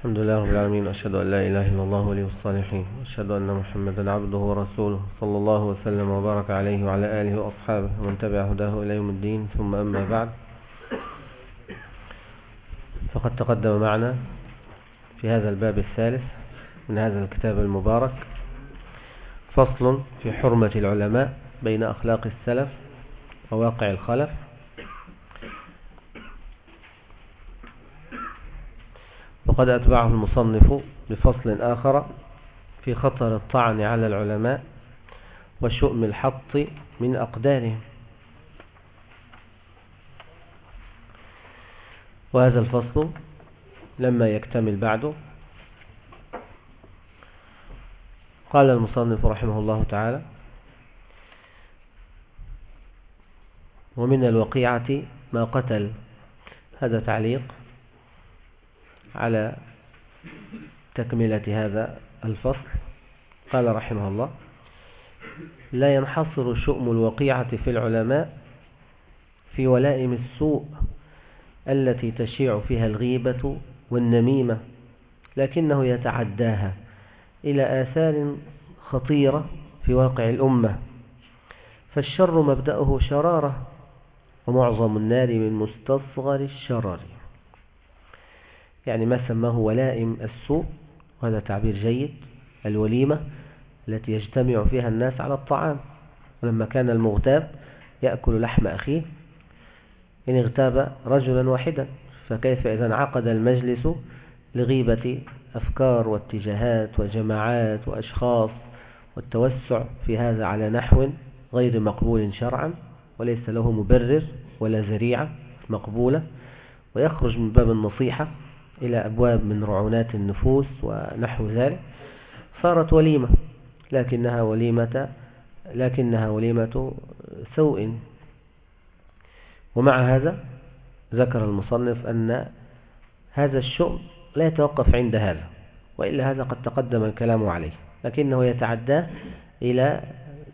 الحمد لله رب العالمين أشهد أن لا إله إلا الله ولي الصالحين وأشهد أن محمدا عبده ورسوله صلى الله وسلم وبارك عليه وعلى آله وأصحابه ومن تبع هداه إلى يوم الدين ثم أما بعد. فقد تقدم معنا في هذا الباب الثالث من هذا الكتاب المبارك فصل في حرمة العلماء بين أخلاق السلف وواقع الخلف. وقد أتبعه المصنف بفصل آخر في خطر الطعن على العلماء وشؤم الحط من أقدارهم. وهذا الفصل لما يكتمل بعده. قال المصنف رحمه الله تعالى ومن الوقيعة ما قتل. هذا تعليق. على تكملة هذا الفصل. قال رحمه الله لا ينحصر شؤم الوقيعة في العلماء في ولائم السوء التي تشيع فيها الغيبة والنميمة لكنه يتعداها إلى آثار خطيرة في واقع الأمة. فالشر مبدأه شرارة ومعظم النار من مستصغر الشرر. يعني ما سماه ولائم السوء وهذا تعبير جيد الوليمة التي يجتمع فيها الناس على الطعام. ولما كان المغتاب يأكل لحم أخيه إن اغتاب رجلا واحدا فكيف إذا انعقد المجلس لغيبة أفكار واتجاهات وجماعات وأشخاص والتوسع في هذا على نحو غير مقبول شرعا وليس له مبرر ولا ذريعة مقبولة. ويخرج من باب النصيحة إلى أبواب من رعونات النفوس ونحو ذلك صارت وليمة لكنها وليمة لكنها وليمة سوء. ومع هذا ذكر المصنف أن هذا الشؤم لا يتوقف عند هذا وإلا هذا قد تقدم الكلام عليه لكنه يتعدى إلى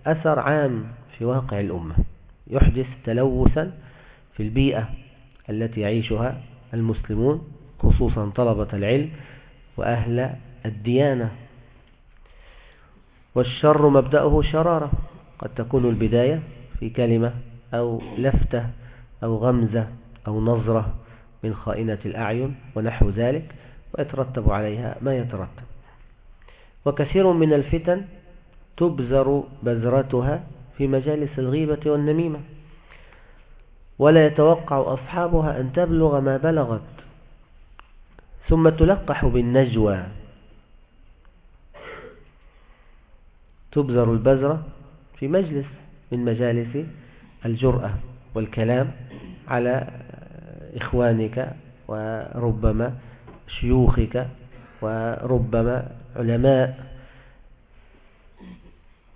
أثر عام في واقع الأمة يحدث تلوثا في البيئة التي يعيشها المسلمون خصوصا طلبة العلم وأهل الديانة. والشر مبدأه شرارة. قد تكون البداية في كلمة أو لفتة أو غمزة أو نظرة من خائنة الأعين ونحو ذلك ويترتب عليها ما يترتب. وكثير من الفتن تبزر بذرتها في مجالس الغيبة والنميمة ولا يتوقع أصحابها أن تبلغ ما بلغت ثم تلقح بالنجوى. تبذر البذرة في مجلس من مجالس الجرأة والكلام على إخوانك وربما شيوخك وربما علماء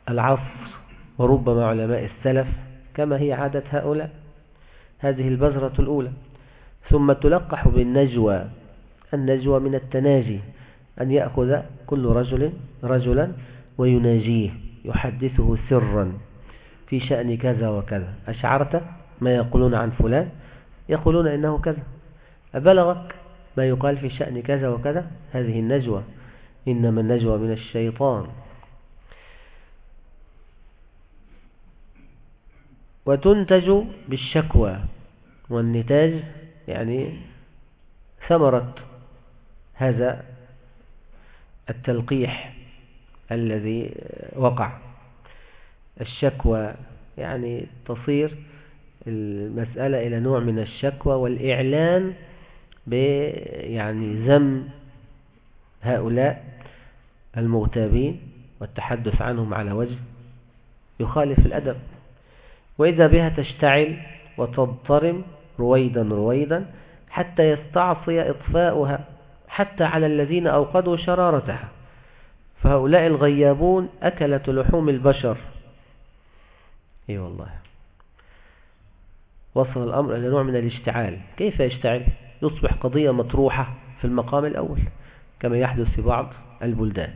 العصر وربما علماء السلف كما هي عادة هؤلاء. هذه البذرة الأولى. ثم تلقح بالنجوى. النجوى من التناجي أن يأخذ كل رجل رجلا ويناجيه يحدثه سرا في شأن كذا وكذا. أشعرت ما يقولون عن فلان؟ يقولون إنه كذا. أبلغك ما يقال في شأن كذا وكذا؟ هذه النجوى. إنما النجوى من الشيطان. وتنتج بالشكوى. والنتاج يعني ثمرة. هذا التلقيح الذي وقع. الشكوى يعني تصير المسألة إلى نوع من الشكوى والإعلان يعني ذم هؤلاء المغتابين والتحدث عنهم على وجه يخالف الأدب. وإذا بها تشتعل وتضطرم رويدا رويدا حتى يستعصي إطفاؤها حتى على الذين أوقدوا شرارتها. فهؤلاء الغيابون أكلة لحوم البشر. إي أيوة والله. وصل الأمر إلى نوع من الاشتعال. كيف يشتعل؟ يصبح قضية مطروحة في المقام الأول كما يحدث في بعض البلدان.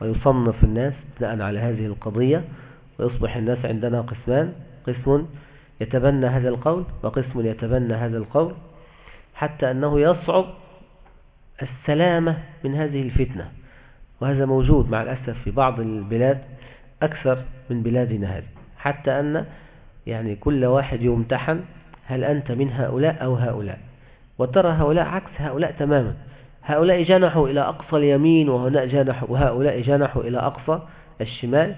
ويصنف الناس بناء على هذه القضية ويصبح الناس عندنا قسمان قسم يتبنى هذا القول وقسم يتبنى هذا القول حتى أنه يصعب السلامة من هذه الفتنة وهذا موجود مع الأسف في بعض البلاد أكثر من بلادنا هذه. حتى أن يعني كل واحد يمتحن هل أنت من هؤلاء أو هؤلاء. وترى هؤلاء عكس هؤلاء تماما. هؤلاء جنحوا إلى أقصى اليمين وهؤلاء جنحوا إلى أقصى الشمال.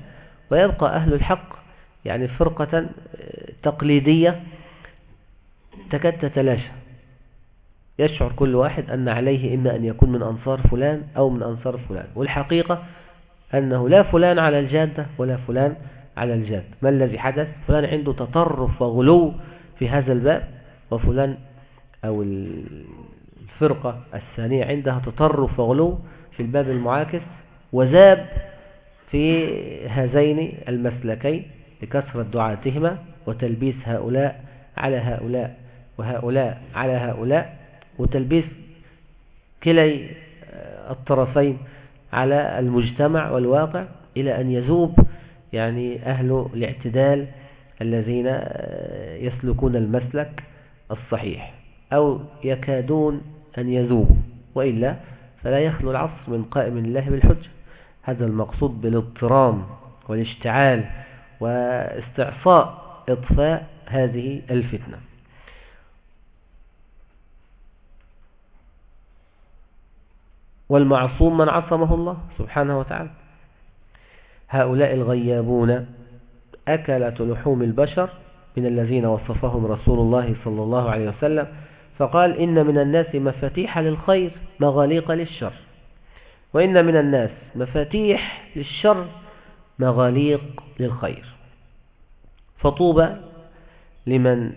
ويبقى أهل الحق يعني فرقة تقليدية تكاد تتلاشى يشعر كل واحد أن عليه إما أن يكون من أنصار فلان أو من أنصار فلان. والحقيقة أنه لا فلان على الجادة ولا فلان على الجادة ما الذي حدث؟ فلان عنده تطرف وغلو في هذا الباب وفلان أو الفرقة الثانية عندها تطرف وغلو في الباب المعاكس وزاب في هذين المسلكين لكثرة دعاتهما وتلبيس هؤلاء على هؤلاء وهؤلاء على هؤلاء وتلبيس كلي الطرفين على المجتمع والواقع إلى أن يذوب يعني أهل الاعتدال الذين يسلكون المسلك الصحيح أو يكادون أن يذوبوا وإلا فلا يخلو العصر من قائم الله بالحجة هذا المقصود بالاضطرام والاشتعال واستعصاء إطفاء هذه الفتنة والمعصوم من عصمه الله سبحانه وتعالى. هؤلاء الغيابون أكلة لحوم البشر من الذين وصفهم رسول الله صلى الله عليه وسلم فقال إن من الناس مفاتيح للخير مغاليق للشر. وإن من الناس مفاتيح للشر مغاليق للخير. فطوبى لمن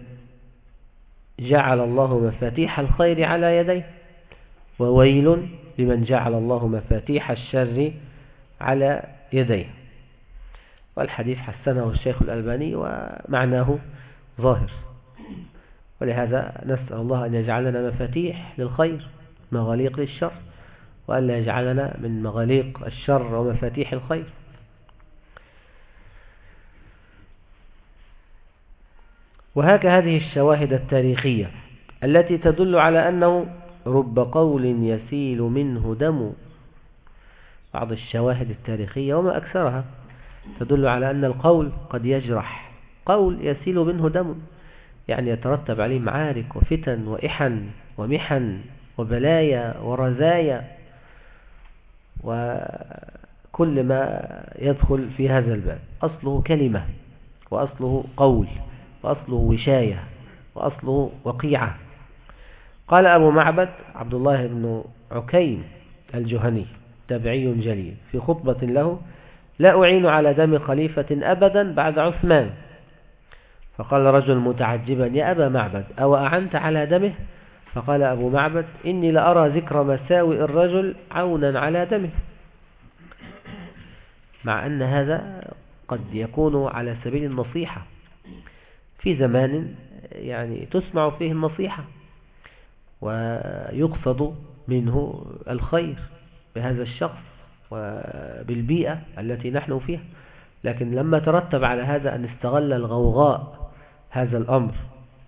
جعل الله مفاتيح الخير على يديه. وويل لمن جعل الله مفاتيح الشر على يديه. والحديث حسنه الشيخ الألباني ومعناه ظاهر. ولهذا نسأل الله أن يجعلنا مفاتيح للخير مغاليق للشر وأن لا يجعلنا من مغاليق الشر ومفاتيح الخير. وهك هذه الشواهد التاريخية التي تدل على أنه رب قول يسيل منه دم. بعض الشواهد التاريخية وما أكثرها تدل على أن القول قد يجرح. قول يسيل منه دم يعني يترتب عليه معارك وفتن وإحن ومحن وبلايا ورزايا وكل ما يدخل في هذا الباب. أصله كلمة وأصله قول وأصله وشاية وأصله وقيعة. قال أبو معبد عبد الله بن عكيم الجهني تابعي جليل. في خطبة له لا أعين على دم خليفة أبدا بعد عثمان. فقال رجل متعجبا يا أبا معبد أو أعنت على دمه؟ فقال أبو معبد إني لأرى ذكر مساوئ الرجل عونا على دمه. مع أن هذا قد يكون على سبيل النصيحة. في زمان يعني تسمع فيه النصيحة. ويقصد منه الخير بهذا الشخص وبالبيئة التي نحن فيها. لكن لما ترتب على هذا أن استغل الغوغاء هذا الأمر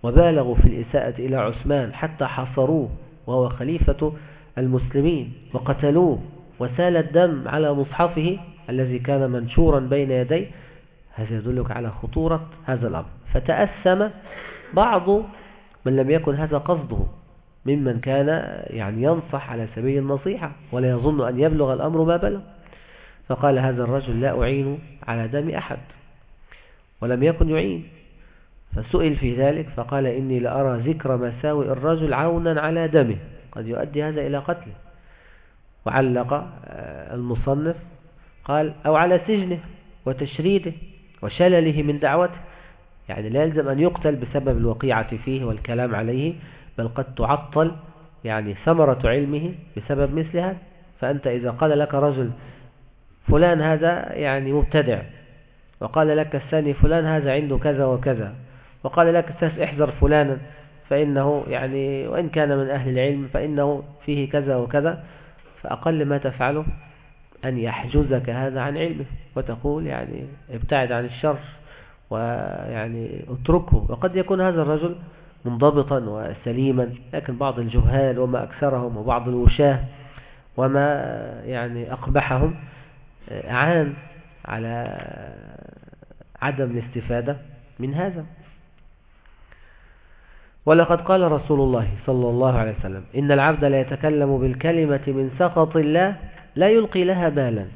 وبالغوا في الإساءة إلى عثمان حتى حصروه وهو خليفة المسلمين وقتلوه وسال الدم على مصحفه الذي كان منشورا بين يديه هذا يدلك على خطورة هذا الأمر. فتأسم بعض من لم يكن هذا قصده. ممن كان يعني ينصح على سبيل النصيحة ولا يظن أن يبلغ الأمر ما بلغ. فقال هذا الرجل لا أعين على دم أحد ولم يكن يعين. فسئل في ذلك فقال إني لأرى ذكر مساوئ الرجل عونا على دمه. قد يؤدي هذا إلى قتله. وعلق آه، المصنف قال أو على سجنه وتشريده وشلله من دعوته. يعني لا يلزم أن يقتل بسبب الوقيعة فيه والكلام عليه. بل قد تعطل يعني ثمرة علمه بسبب مثل هذا فأنت إذا قال لك رجل فلان هذا يعني مبتدع وقال لك الثاني فلان هذا عنده كذا وكذا وقال لك الثالث احذر فلانا فإنه يعني وإن كان من أهل العلم فإنه فيه كذا وكذا فأقل ما تفعله أن يحجزك هذا عن علمه وتقول يعني ابتعد عن الشر ويعني اتركه. وقد يكون هذا الرجل منضبطا وسليما لكن بعض الجهال وما أكثرهم وبعض الوشاه وما يعني أقبحهم أعان على عدم الاستفادة من هذا. ولقد قال رسول الله صلى الله عليه وسلم إن العبد لا يتكلم بالكلمة من سخط الله لا يلقي لها بالا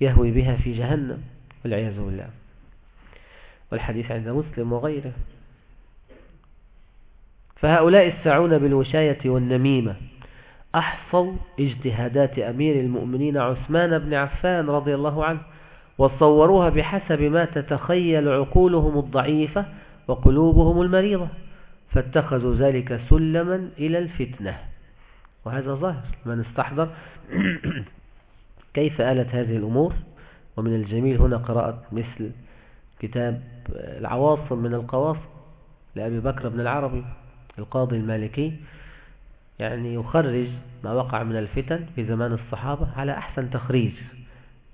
يهوي بها في جهنم والعياذ بالله. والحديث عند مسلم وغيره. فهؤلاء السعون بالوشاية والنميمة. أحصوا اجتهادات أمير المؤمنين عثمان بن عفان رضي الله عنه وصوروها بحسب ما تتخيل عقولهم الضعيفة وقلوبهم المريضة فاتخذوا ذلك سلما إلى الفتنة. وهذا ظاهر من استحضر كيف آلت هذه الأمور. ومن الجميل هنا قراءة مثل كتاب العواصم من القواصم لأبي بكر بن العربي. القاضي المالكي يعني يخرج ما وقع من الفتن في زمان الصحابة على أحسن تخريج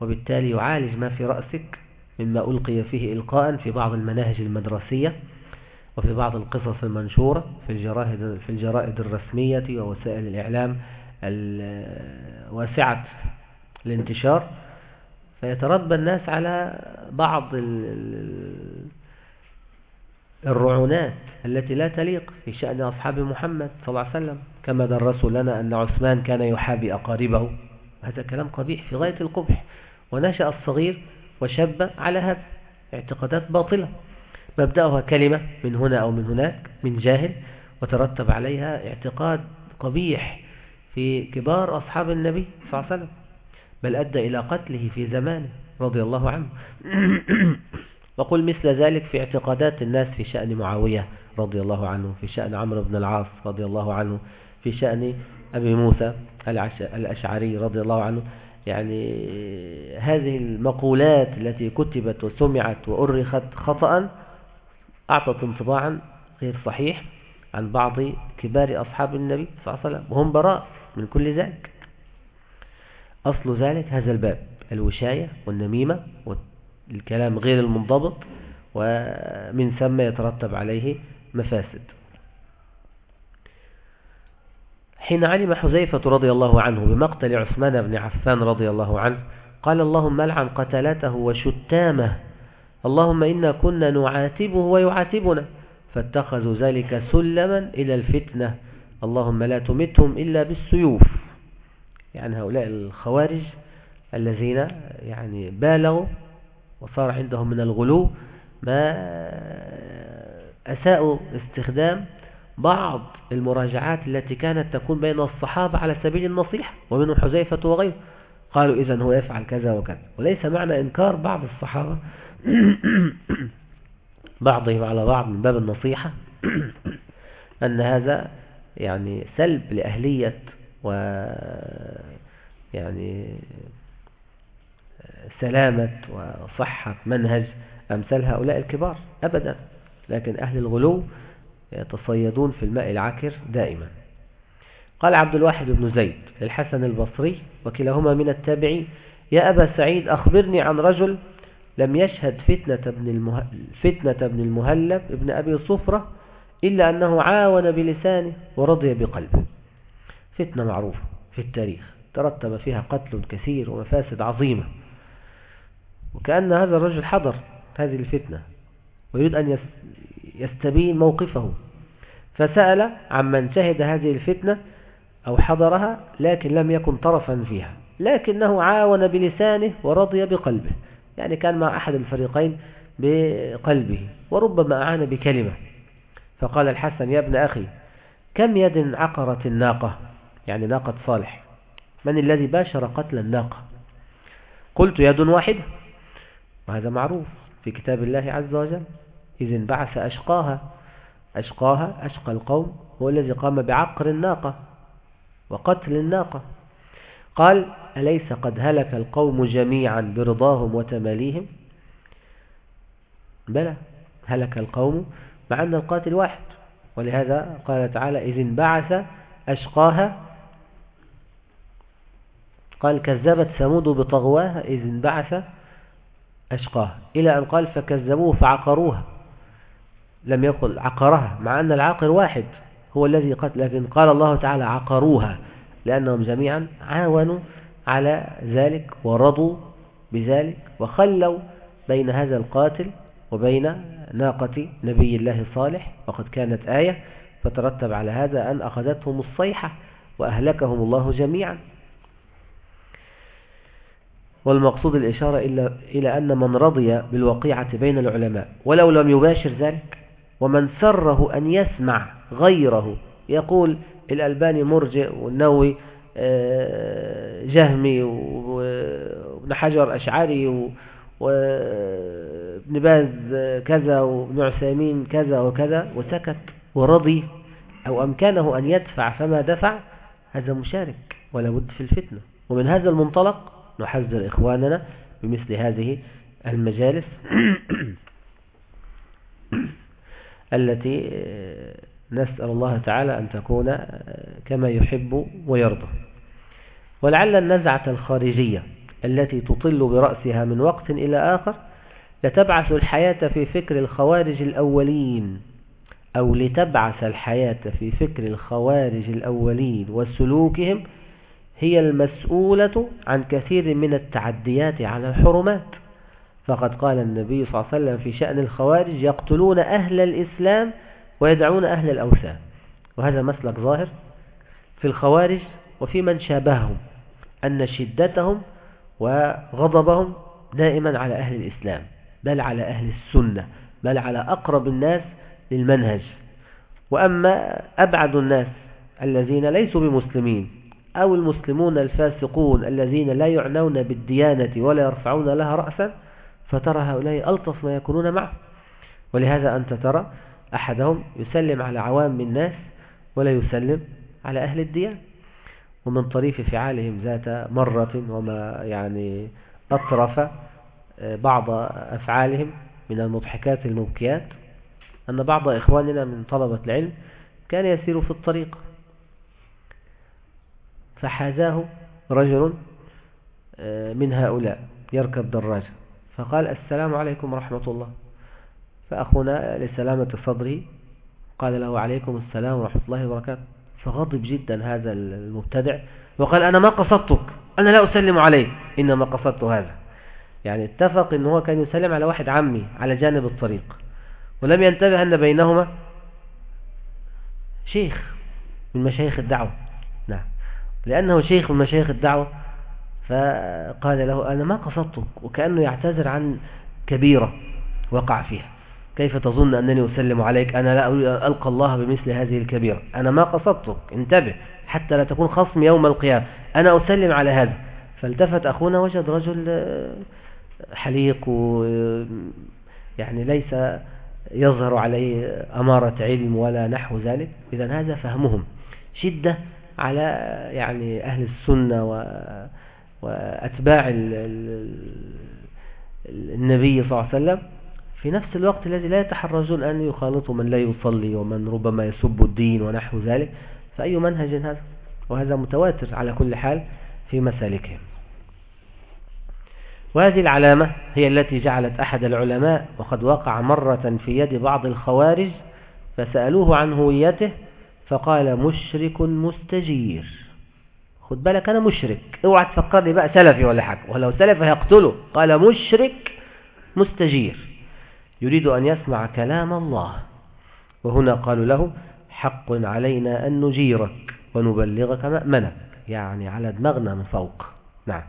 وبالتالي يعالج ما في رأسك مما ألقي فيه إلقاء في بعض المناهج المدرسية وفي بعض القصص المنشورة في الجرائد, في الجرائد الرسمية ووسائل الإعلام واسعة الانتشار فيتربى الناس على بعض الرعونات التي لا تليق في شأن أصحاب محمد صلى الله عليه وسلم. كما درسوا لنا أن عثمان كان يحابي أقاربه. هذا كلام قبيح في غاية القبح. ونشأ الصغير وشب على هذا. اعتقادات باطلة. مبدأها كلمة من هنا أو من هناك من جاهل وترتب عليها اعتقاد قبيح في كبار أصحاب النبي صلى الله عليه وسلم. بل أدى إلى قتله في زمانه رضي الله عنه. وقل مثل ذلك في اعتقادات الناس في شأن معاوية رضي الله عنه في شأن عمرو بن العاص رضي الله عنه في شأن أبي موسى الأشعري رضي الله عنه. يعني هذه المقولات التي كتبت وسمعت وأرخت خطأ أعطت انطباعا غير صحيح عن بعض كبار أصحاب النبي صلى الله عليه وسلم وهم براء من كل ذلك. أصل ذلك هذا الباب الوشاية والنميمة والكلام غير المنضبط ومن ثم يترتب عليه مفاسد. حين علم حذيفة رضي الله عنه بمقتل عثمان بن عفان رضي الله عنه قال اللهم العن قتلته وشتامه اللهم إنا كنا نعاتبه ويعاتبنا فاتخذوا ذلك سلما إلى الفتنة اللهم لا تمتهم إلا بالسيوف. يعني هؤلاء الخوارج الذين يعني بالغوا وصار عندهم من الغلو ما أساءوا استخدام بعض المراجعات التي كانت تكون بين الصحابة على سبيل النصيحة ومنهم حزيفة وغيره. قالوا إذن هو يفعل كذا وكذا. وليس معنى إنكار بعض الصحابة بعضهم على بعض من باب النصيحة أن هذا يعني سلب لأهلية و يعني سلامة وصحة منهج أمثال هؤلاء الكبار أبدا لكن أهل الغلو يتصيدون في الماء العكر دائما. قال عبد الواحد بن زيد للحسن البصري وكلاهما من التابعين يا أبا سعيد أخبرني عن رجل لم يشهد فتنة ابن, المه... فتنة ابن المهلب ابن أبي صفرة إلا أنه عاون بلسانه ورضي بقلبه. فتنة معروفة في التاريخ ترتب فيها قتل كثير ومفاسد عظيمة. وكأن هذا الرجل حضر هذه الفتنة ويريد أن يستبين موقفه. فسأل عمن شهد هذه الفتنة أو حضرها لكن لم يكن طرفا فيها. لكنه عاون بلسانه ورضي بقلبه. يعني كان مع أحد الفريقين بقلبه وربما أعان بكلمة. فقال الحسن يا ابن أخي كم يد عقرت الناقة؟ يعني ناقة صالح. من الذي باشر قتل الناقة؟ قلت يد واحدة. وهذا معروف في كتاب الله عز وجل. إذ انبعث أشقاها أشقاها أشقى القوم هو الذي قام بعقر الناقة وقتل الناقة. قال أليس قد هلك القوم جميعا برضاهم وتماليهم؟ بلى هلك القوم مع أن القاتل واحد. ولهذا قال تعالى إذ انبعث أشقاها. قال كذبت ثمود بطغواها. إذ انبعث أشقاها إلى أن قال فكذبوه فعقروها. لم يقل عقرها مع أن العاقر واحد هو الذي قتل لكن قال الله تعالى عقروها لأنهم جميعا عاونوا على ذلك ورضوا بذلك وخلوا بين هذا القاتل وبين ناقة نبي الله صالح. وقد كانت آية فترتب على هذا أن أخذتهم الصيحة وأهلكهم الله جميعا. والمقصود الإشارة إلى أن من رضي بالوقيعة بين العلماء ولو لم يباشر ذلك ومن سره أن يسمع غيره. يقول الألباني مرجئ والنووي آه، جهمي وابن حجر أشعري وابن باز كذا وابن عثيمين كذا وكذا وسكت ورضي. أو أمكانه أن يدفع فما دفع هذا مشارك ولا بد في الفتنة. ومن هذا المنطلق نحذر إخواننا بمثل هذه المجالس التي نسأل الله تعالى أن تكون كما يحب ويرضى. ولعل النزعة الخارجية التي تطل برأسها من وقت إلى آخر لتبعث الحياة في فكر الخوارج الأولين أو لتبعث الحياة في فكر الخوارج الأولين وسلوكهم هي المسؤولة عن كثير من التعديات على الحرمات. فقد قال النبي صلى الله عليه وسلم في شأن الخوارج يقتلون أهل الإسلام ويدعون أهل الأوثان. وهذا مسلك ظاهر في الخوارج وفي من شابههم أن شدتهم وغضبهم دائما على أهل الإسلام بل على أهل السنة بل على أقرب الناس للمنهج. وأما أبعد الناس الذين ليسوا بمسلمين أو المسلمون الفاسقون الذين لا يعنون بالديانة ولا يرفعون لها رأسا فترى هؤلاء ألطف ما يكونون معه. ولهذا أنت ترى أحدهم يسلم على عوام الناس ولا يسلم على أهل الديانة. ومن طريف فعالهم ذات مرة وما يعني أطرف آه، بعض أفعالهم من المضحكات المبكيات أن بعض إخواننا من طلبة العلم كان يسير في الطريق. فحازاه رجل آه، من هؤلاء يركب دراجة. فقال السلام عليكم ورحمة الله. فأخونا لسلامة صدره قال له عليكم السلام ورحمة الله وبركاته. فغضب جدا هذا المبتدع وقال أنا ما قصدتك أنا لا أسلم عليك إنما قصدت هذا. يعني اتفق أنه كان يسلم على واحد عمي على جانب الطريق. ولم ينتبه أن بينهما شيخ من مشايخ الدعوة. لأنه شيخ من مشايخ الدعوة فقال له أنا ما قصدتك وكأنه يعتذر عن كبيرة وقع فيها. كيف تظن أنني أسلم عليك؟ أنا لا أريد أن ألقى الله بمثل هذه الكبيرة. أنا ما قصدتك انتبه حتى لا تكون خصم يوم القيامة. أنا أسلم على هذا. فالتفت أخونا وجد رجل آه، حليق و يعني ليس يظهر عليه أمارة علم ولا نحو ذلك. إذا هذا فهمهم. شدة على يعني أهل السنة وأتباع النبي صلى الله عليه وسلم. في نفس الوقت الذي لا يتحرجون أن يخالطوا من لا يصلي ومن ربما يسب الدين ونحو ذلك. فأي منهج هذا؟ وهذا متواتر على كل حال في مسالكهم. وهذه العلامة هي التي جعلت أحد العلماء وقد وقع مرة في يد بعض الخوارج فسألوه عن هويته فقال مشرك مستجير. خد بالك أنا مشرك. اوعى تفكرني بقى سلفي ولا حاجة. ولو سلفي هيقتله. قال مشرك مستجير. يريد أن يسمع كلام الله. وهنا قالوا له حق علينا أن نجيرك ونبلغك مأمنك. يعني على دماغنا من فوق. نعم.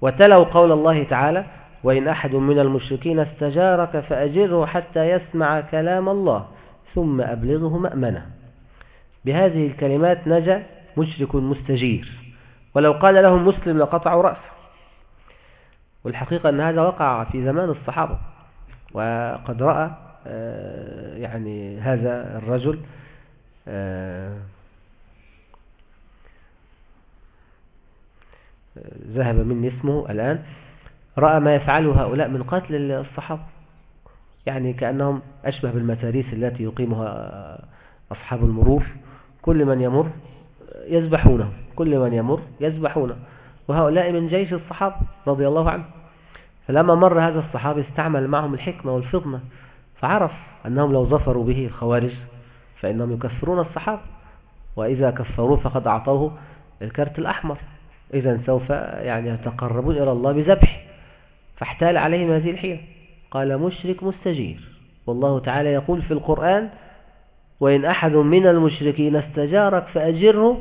وتلوا قول الله تعالى وإن أحد من المشركين استجارك فأجره حتى يسمع كلام الله ثم أبلغه مأمنه. بهذه الكلمات نجا مشرك مستجير. ولو قال لهم مسلم لقطعوا رأسه. والحقيقة أن هذا وقع في زمان الصحابة. وقد رأى آه، يعني هذا الرجل آه، ذهب مني اسمه الآن رأى ما يفعله هؤلاء من قتل الصحابة. يعني كأنهم أشبه بالمتاريس التي يقيمها أصحاب المرور كل من يمر يذبحونه كل من يمر يذبحونه. وهؤلاء من جيش الصحابة رضي الله عنه فلما مر هذا الصحابي استعمل معهم الحكمة والفطنة فعرف أنهم لو ظفروا به الخوارج فإنهم يكفرون الصحابة. وإذا كفروه فقد أعطوه الكرت الأحمر. إذا سوف يعني يتقربون إلى الله بذبح. فاحتال عليهم هذه الحيلة. قال مشرك مستجير. والله تعالى يقول في القرآن وإن أحد من المشركين استجارك فأجره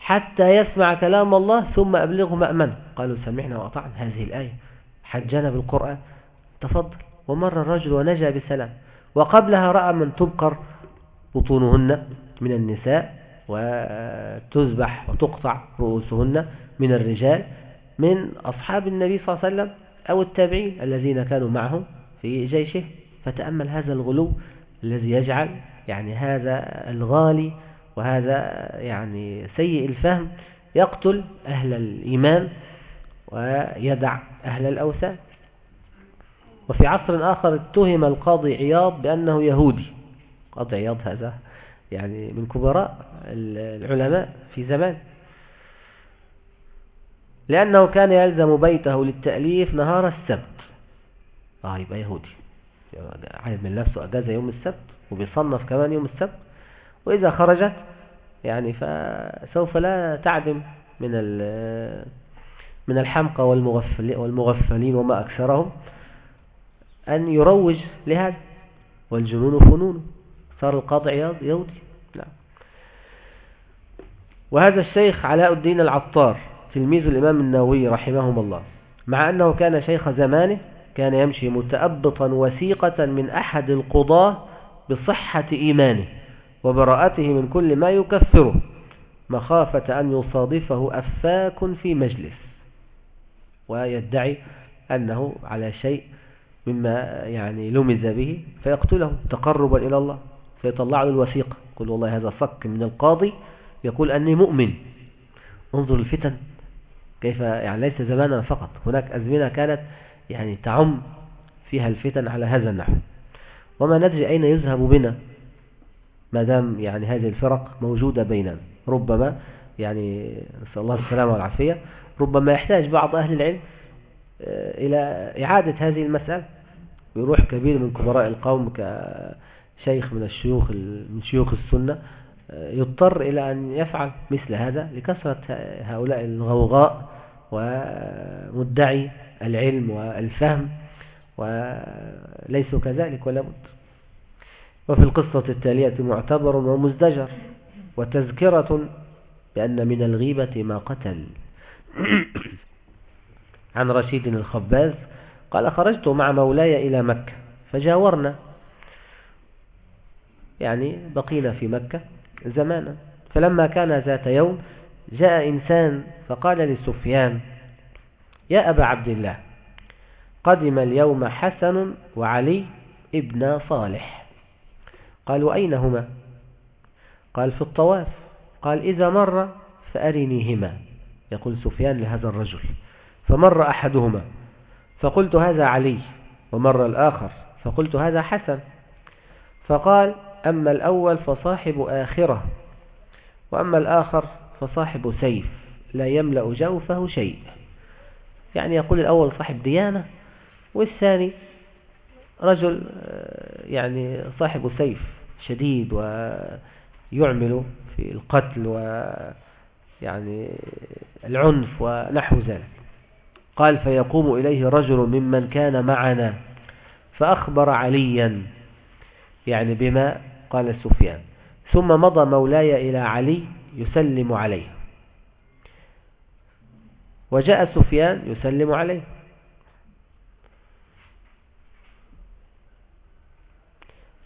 حتى يسمع كلام الله ثم أبلغه مأمن. قالوا سمعنا وأطعنا. هذه الآية حجنا بالقرآن. تفضل. ومر الرجل ونجا بسلام. وقبلها رأى من تبقر بطونهن من النساء وتذبح وتقطع رؤوسهن من الرجال من أصحاب النبي صلى الله عليه وسلم أو التابعين الذين كانوا معه في جيشه. فتأمل هذا الغلو الذي يجعل يعني هذا الغالي وهذا يعني سيء الفهم يقتل أهل الإيمان ويدع أهل الأوثان. وفي عصر آخر اتهم القاضي عياض بأنه يهودي. قاضي عياض هذا يعني من كبراء العلماء في زمان. لأنه كان يلزم بيته للتأليف نهار السبت. آه يبقى يهودي. عايز من نفسه أجازة يوم السبت. وبيصنف كمان يوم السبت وإذا خرجت يعني فسوف لا تعدم من من الحمقى والمغفلين وما أكثرهم أن يروج لهذا والجنون فنون صار القاضي عياض يهودي. نعم. وهذا الشيخ علاء الدين العطار تلميذ الإمام النووي رحمه الله. مع أنه كان شيخ زمانه كان يمشي متأبطا وثيقة من أحد القضاة بصحة إيمانه وبراءته من كل ما يكفره مخافة أن يصادفه أفاك في مجلس. ويدعي أنه على شيء مما يعني لمز به فيقتله تقربا إلى الله فيطلع له الوثيقة. يقول والله هذا صك من القاضي يقول أني مؤمن. انظر الفتن كيف يعني ليس زمانا فقط هناك أزمنة كانت يعني تعم فيها الفتن على هذا النحو. وما ندري أين يذهب بنا. ما دام يعني هذه الفرق موجودة بيننا. ربما يعني نسأل الله السلامة والعافية. ربما يحتاج بعض أهل العلم آه، إلى إعادة هذه المسألة. ويروح كبير من كبراء القوم كشيخ من الشيوخ من شيوخ السنة آه، يضطر إلى أن يفعل مثل هذا لكثرة هؤلاء الغوغاء ومدعي العلم والفهم. وليسوا كذلك ولا بد. وفي القصة التالية معتبر ومزدجر وتذكرة بأن من الغيبة ما قتل. عن رشيد الخباز قال خرجت مع مولاي إلى مكة فجاورنا. يعني بقينا في مكة زمانا. فلما كان ذات يوم جاء إنسان فقال لسفيان يا أبا عبد الله قدم اليوم حسن وعلي ابن صالح. قال وأين هما؟ قال في الطواف. قال إذا مر فأرنيهما. يقول سفيان لهذا الرجل. فمر أحدهما. فقلت هذا علي. ومر الآخر. فقلت هذا حسن. فقال أما الأول فصاحب آخرة. وأما الآخر فصاحب سيف. لا يملأ جوفه شيء. يعني يقول الأول صاحب ديانة. والثاني رجل آه، يعني صاحب سيف شديد ويعمل في القتل ويعني العنف ونحو ذلك. قال فيقوم إليه رجل ممن كان معنا فأخبر عليا يعني بما قال سفيان ثم مضى مولاي إلى علي يسلم عليه. وجاء سفيان يسلم عليه.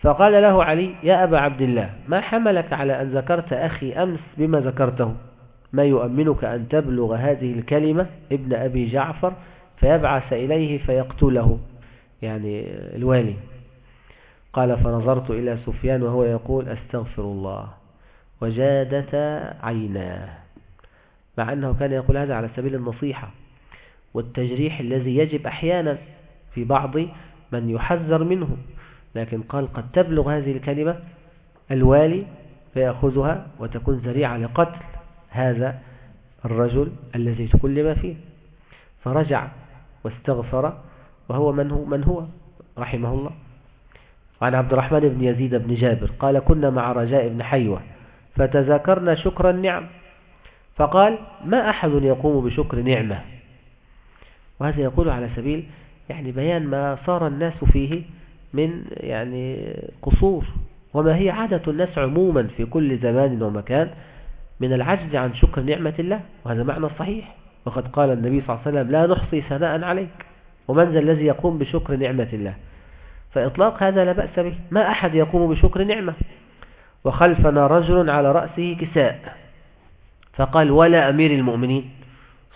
فقال له علي يا أبا عبد الله ما حملك على أن ذكرت أخي أمس بما ذكرته؟ ما يؤمنك أن تبلغ هذه الكلمة؟ ابن أبي جعفر فيبعث إليه فيقتله. يعني الوالي. قال فنظرت إلى سفيان وهو يقول أستغفر الله. وجادت عيناه. مع أنه كان يقول هذا على سبيل النصيحة والتجريح الذي يجب أحيانا في بعض من يحذر منه. لكن قال قد تبلغ هذه الكلمة الوالي فيأخذها وتكون ذريعة لقتل هذا الرجل الذي تكلم فيه. فرجع واستغفر وهو من هو, من هو؟ رحمه الله. عن عبد الرحمن بن يزيد بن جابر قال كنا مع رجاء بن حيوة فتذكرنا شكر النعم. فقال ما أحد يقوم بشكر نعمة؟ وهذا يقول على سبيل يعني بيان ما صار الناس فيه من يعني قصور. وما هي عادة الناس عموما في كل زمان ومكان من العجز عن شكر نعمة الله وهذا معنى صحيح. وقد قال النبي صلى الله عليه وسلم لا نحصي ثناء عليك ومن ذا الذي يقوم بشكر نعمة الله؟ فإطلاق هذا لا بأس به. ما أحد يقوم بشكر نعمة؟ وخلفنا رجل على رأسه كساء. فقال ولا أمير المؤمنين.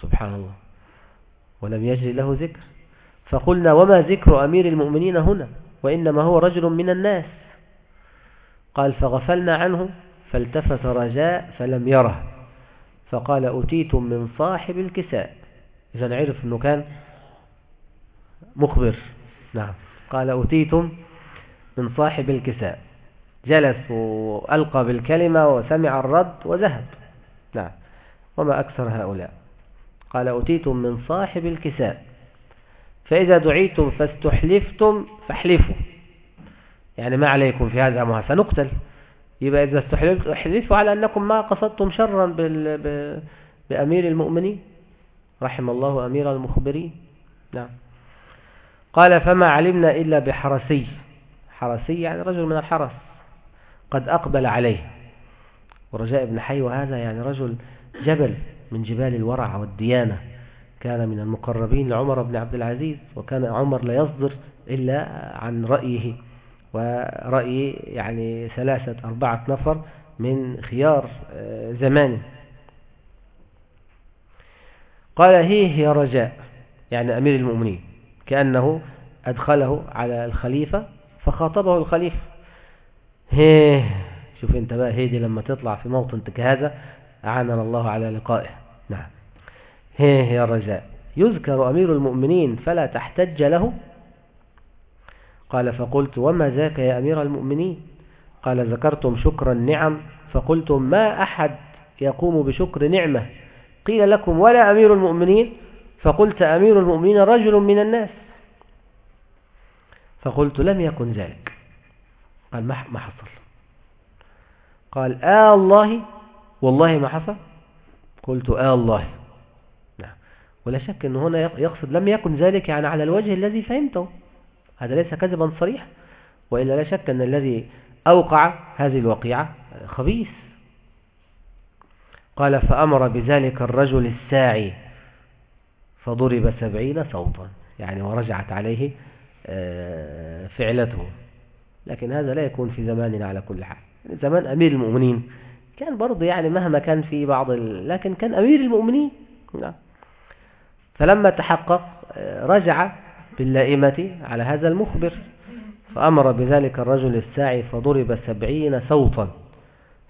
سبحان الله. ولم يجري له ذكر. فقلنا وما ذكر أمير المؤمنين هنا؟ وإنما هو رجل من الناس. قال فغفلنا عنه فالتفت رجاء فلم يره. فقال أتيتم من صاحب الكساء. إذا عرف أنه كان مخبر. نعم. قال أتيتم من صاحب الكساء. جلس وألقى بالكلمة وسمع الرد وذهب. نعم. وما أكثر هؤلاء. قال أتيتم من صاحب الكساء. فإذا دعيتم فاستحلفتم فاحلفوا. يعني ما عليكم في هذا ما سنقتل. يبقى إذا استحلفتوا على أنكم ما قصدتم شرا بأمير المؤمنين. رحم الله أمير المخبرين. نعم. قال فما علمنا إلا بحرسي. حرسي يعني رجل من الحرس. قد أقبل عليه. ورجاء ابن حي وهذا يعني رجل جبل من جبال الورع والديانة. كان من المقربين لعمر بن عبد العزيز وكان عمر لا يصدر إلا عن رأيه ورأي يعني ثلاثة أربعة نفر من خيار آه، زمانه. قال هي هي رجاء يعني أمير المؤمنين كأنه أدخله على الخليفة فخاطبه الخليفة. هيه شوف انت بقى هيدي لما تطلع في موطن كهذا أعاننا الله على لقائه. نعم. هيه يا رجاء يذكر أمير المؤمنين فلا تحتج له؟ قال فقلت وما ذاك يا أمير المؤمنين؟ قال ذكرتم شكر النعم فقلتم ما أحد يقوم بشكر نعمة. قيل لكم ولا أمير المؤمنين؟ فقلت أمير المؤمنين رجل من الناس. فقلت لم يكن ذلك. قال ما حصل. قال آه الله والله ما حصل؟ قلت آه الله. ولا شك أنه هنا يقصد لم يكن ذلك يعني على الوجه الذي فهمته. هذا ليس كذبا صريح وإلا لا شك أن الذي أوقع هذه الوقيعة خبيث. قال فأمر بذلك الرجل الساعي فضرب سبعين صوتا. يعني ورجعت عليه آه، فعلته. لكن هذا لا يكون في زماننا على كل حال. زمان أمير المؤمنين كان برضه يعني مهما كان في بعض ال... لكن كان أمير المؤمنين. نعم. فلما تحقق آه، رجع باللائمة على هذا المخبر فأمر بذلك الرجل الساعي فضرب سبعين صوتا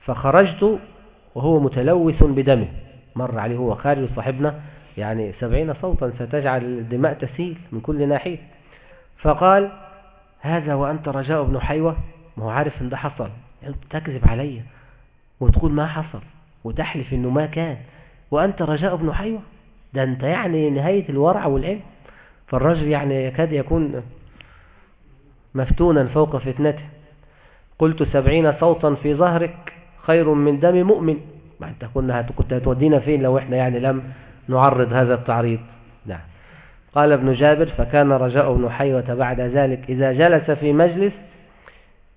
فخرجت وهو متلوث بدمه. مر عليه هو خارج صاحبنا يعني سبعين صوتا ستجعل الدماء تسيل من كل ناحية. فقال هذا وأنت رجاء بن حيوة؟ ما هو عارف إن ده حصل. يعني تكذب علي وتقول ما حصل وتحلف إنه ما كان. وأنت رجاء بن حيوة؟ ده أنت يعني نهاية الورع والعلم فالرجل يعني يكاد يكون مفتونا فوق فتنته. قلت سبعين صوتا في ظهرك خير من دم مؤمن. ما انت كنا كنت هتودينا فين لو إحنا يعني لم نعرض هذا التعريض؟ نعم. قال ابن جابر فكان رجاء بن حيوة بعد ذلك إذا جلس في مجلس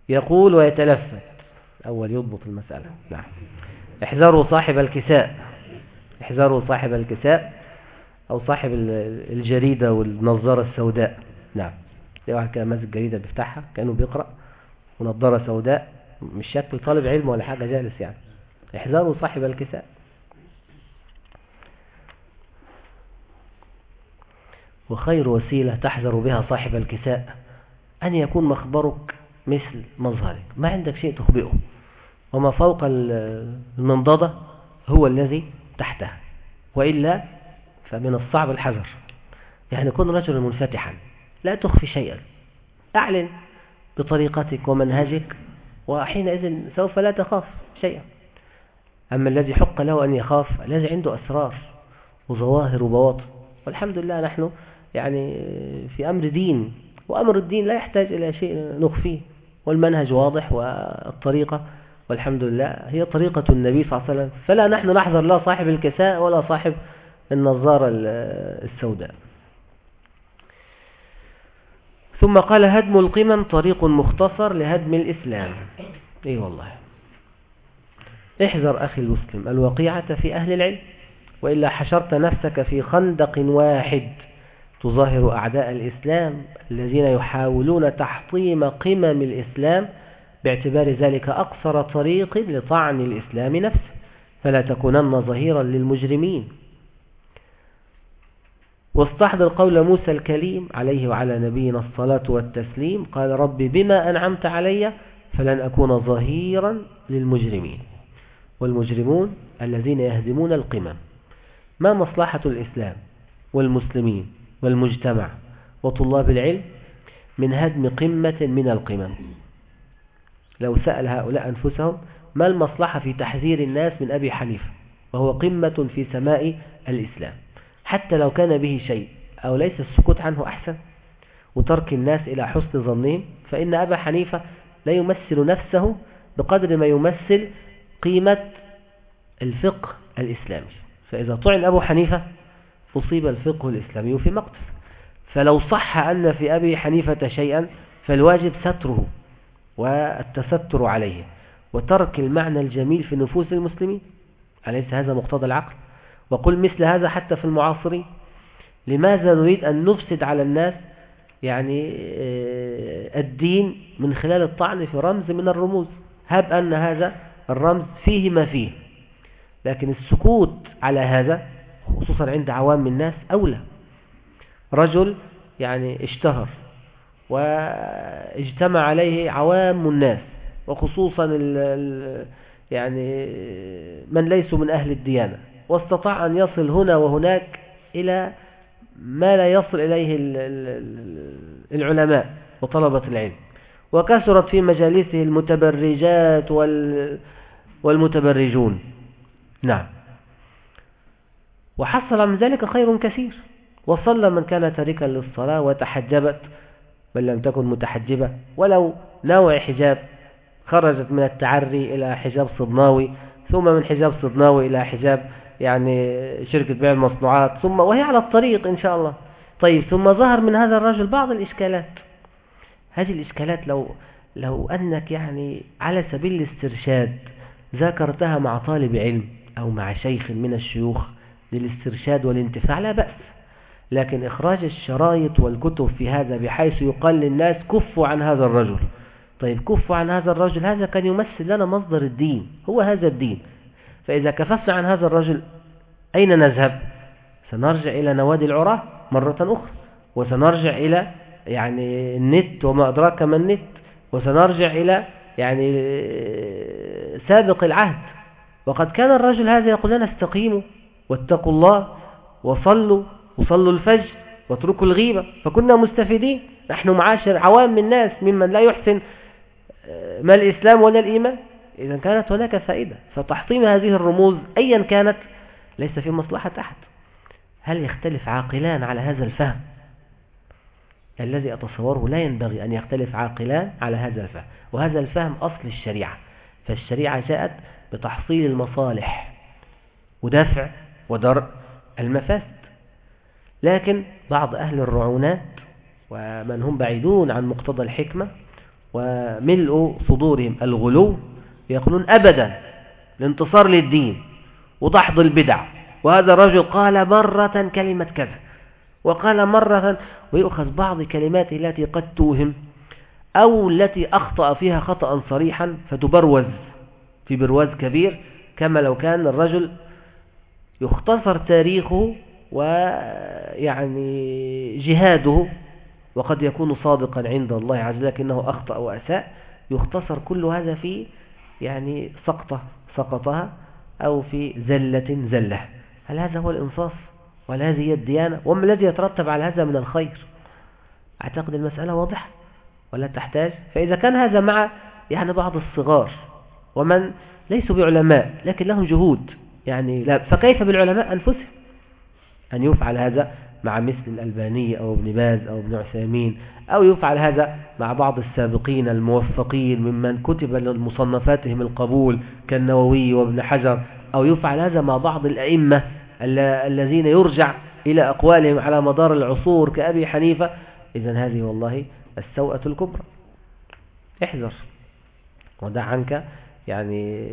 يقول ويتلفت. أول يضبط المسألة. نعم. احذروا صاحب الكساء. احذروا صاحب الكساء. أو صاحب الجريدة والنظارة السوداء. نعم. تلاقي واحد كده ماسك جريدة بيفتحها كأنه بيقرأ ونظارة سوداء مش شكل طالب علم ولا حاجة جالس يعني. احذروا صاحب الكساء. وخير وسيلة تحذر بها صاحب الكساء أن يكون مخبرك مثل مظهرك. ما عندك شيء تخبئه. وما فوق المنضدة هو الذي تحتها. وإلا فمن الصعب الحذر. يعني كن رجلا منفتحا لا تخفي شيئا. أعلن بطريقتك ومنهجك وحينئذ سوف لا تخاف شيئا. أما الذي حق له أن يخاف الذي عنده أسرار وظواهر وبواطن. والحمد لله نحن يعني في أمر دين وأمر الدين لا يحتاج إلى شيء نخفيه. والمنهج واضح والطريقة والحمد لله هي طريقة النبي صلى الله عليه وسلم. فلا نحن نحذر لا صاحب الكساء ولا صاحب النظارة السوداء. ثم قال هدم القمم طريق مختصر لهدم الإسلام. إي والله. احذر أخي المسلم الوقيعة في أهل العلم وإلا حشرت نفسك في خندق واحد تظاهر أعداء الإسلام الذين يحاولون تحطيم قمم الإسلام باعتبار ذلك أقصر طريق لطعن الإسلام نفسه. فلا تكونن ظهيرا للمجرمين. واستحضر قول موسى الكليم عليه وعلى نبينا الصلاة والتسليم قال رب بما أنعمت علي فلن أكون ظهيرا للمجرمين. والمجرمون الذين يهدمون القمم. ما مصلحة الإسلام والمسلمين والمجتمع وطلاب العلم من هدم قمة من القمم؟ لو سأل هؤلاء أنفسهم ما المصلحة في تحذير الناس من أبي حنيفة؟ وهو قمة في سماء الإسلام. حتى لو كان به شيء أو ليس السكوت عنه أحسن؟ وترك الناس إلى حسن ظنهم فإن أبا حنيفة لا يمثل نفسه بقدر ما يمثل قيمة الفقه الإسلامي. فإذا طعن أبو حنيفة أصيب الفقه الإسلامي في مقتل. فلو صح أن في أبي حنيفة شيئا فالواجب ستره والتستر عليه. وترك المعنى الجميل في نفوس المسلمين. أليس هذا مقتضى العقل؟ وقل مثل هذا حتى في المعاصرين. لماذا نريد أن نفسد على الناس يعني آه، الدين من خلال الطعن في رمز من الرموز؟ هب أن هذا الرمز فيه ما فيه. لكن السكوت على هذا خصوصا عند عوام الناس أولى. رجل يعني اشتهر واجتمع عليه عوام الناس وخصوصا ال ال يعني من ليسوا من أهل الديانة. واستطاع أن يصل هنا وهناك إلى ما لا يصل إليه العلماء وطلبة العلم. وكثرت في مجالسه المتبرجات والمتبرجون. نعم. وحصل من ذلك خير كثير. وصلى من كان تاركا للصلاة وتحجبت من لم تكن متحجبة. ولو نوع حجاب خرجت من التعري إلى حجاب صدناوي ثم من حجاب صدناوي إلى حجاب يعني شركة بيع المصنوعات ثم وهي على الطريق إن شاء الله. طيب ثم ظهر من هذا الرجل بعض الإشكالات. هذه الإشكالات لو لو أنك يعني على سبيل الاسترشاد ذكرتها مع طالب علم أو مع شيخ من الشيوخ للاسترشاد والانتفاع لا بأس. لكن إخراج الشرايط والكتب في هذا بحيث يقال للناس كفوا عن هذا الرجل. طيب كفوا عن هذا الرجل هذا كان يمثل لنا مصدر الدين هو هذا الدين. فإذا كففنا عن هذا الرجل أين نذهب؟ سنرجع إلى نوادي العراة مرة أخرى وسنرجع إلى يعني النت وما أدراك ما النت وسنرجع إلى يعني سابق العهد. وقد كان الرجل هذا يقول لنا استقيموا واتقوا الله وصلوا وصلوا الفجر واتركوا الغيبة. فكنا مستفيدين نحن معاشر عوام الناس ممن لا يحسن آه، ما الإسلام ولا الإيمان. إذا كانت هناك فائدة فتحطيم هذه الرموز أيا كانت ليس في مصلحة أحد. هل يختلف عاقلان على هذا الفهم؟ الذي أتصوره لا ينبغي أن يختلف عاقلان على هذا الفهم وهذا الفهم أصل الشريعة. فالشريعة جاءت بتحصيل المصالح ودفع ودرء المفاسد. لكن بعض أهل الرعونات ومن هم بعيدون عن مقتضى الحكمة وملء صدورهم الغلو يقولون أبدا الانتصار للدين وضحض البدع. وهذا الرجل قال مرة كلمة كذا وقال مرة ويؤخذ بعض كلماته التي قد توهم أو التي أخطأ فيها خطأ صريحا فتبروز في برواز كبير كما لو كان الرجل يختصر تاريخه ويعني جهاده وقد يكون صادقا عند الله عز وجل لكنه أخطأ وأساء. يختصر كل هذا في يعني سقطة سقطها أو في زلة زلة. هل هذا هو الإنصاف؟ وهل هذه هي الديانة؟ وما الذي يترتب على هذا من الخير؟ أعتقد المسألة واضحة ولا تحتاج؟ فإذا كان هذا مع يعني بعض الصغار ومن ليسوا بعلماء لكن لهم جهود يعني لا فكيف بالعلماء أنفسهم؟ أن يفعل هذا مع مثل الألباني أو ابن باز أو ابن عثيمين أو يفعل هذا مع بعض السابقين الموفقين ممن كتب لمصنفاتهم القبول كالنووي وابن حجر أو يفعل هذا مع بعض الأئمة الذين يرجع إلى أقوالهم على مدار العصور كأبي حنيفة. إذا هذه والله السوءة الكبرى. احذر ودع عنك يعني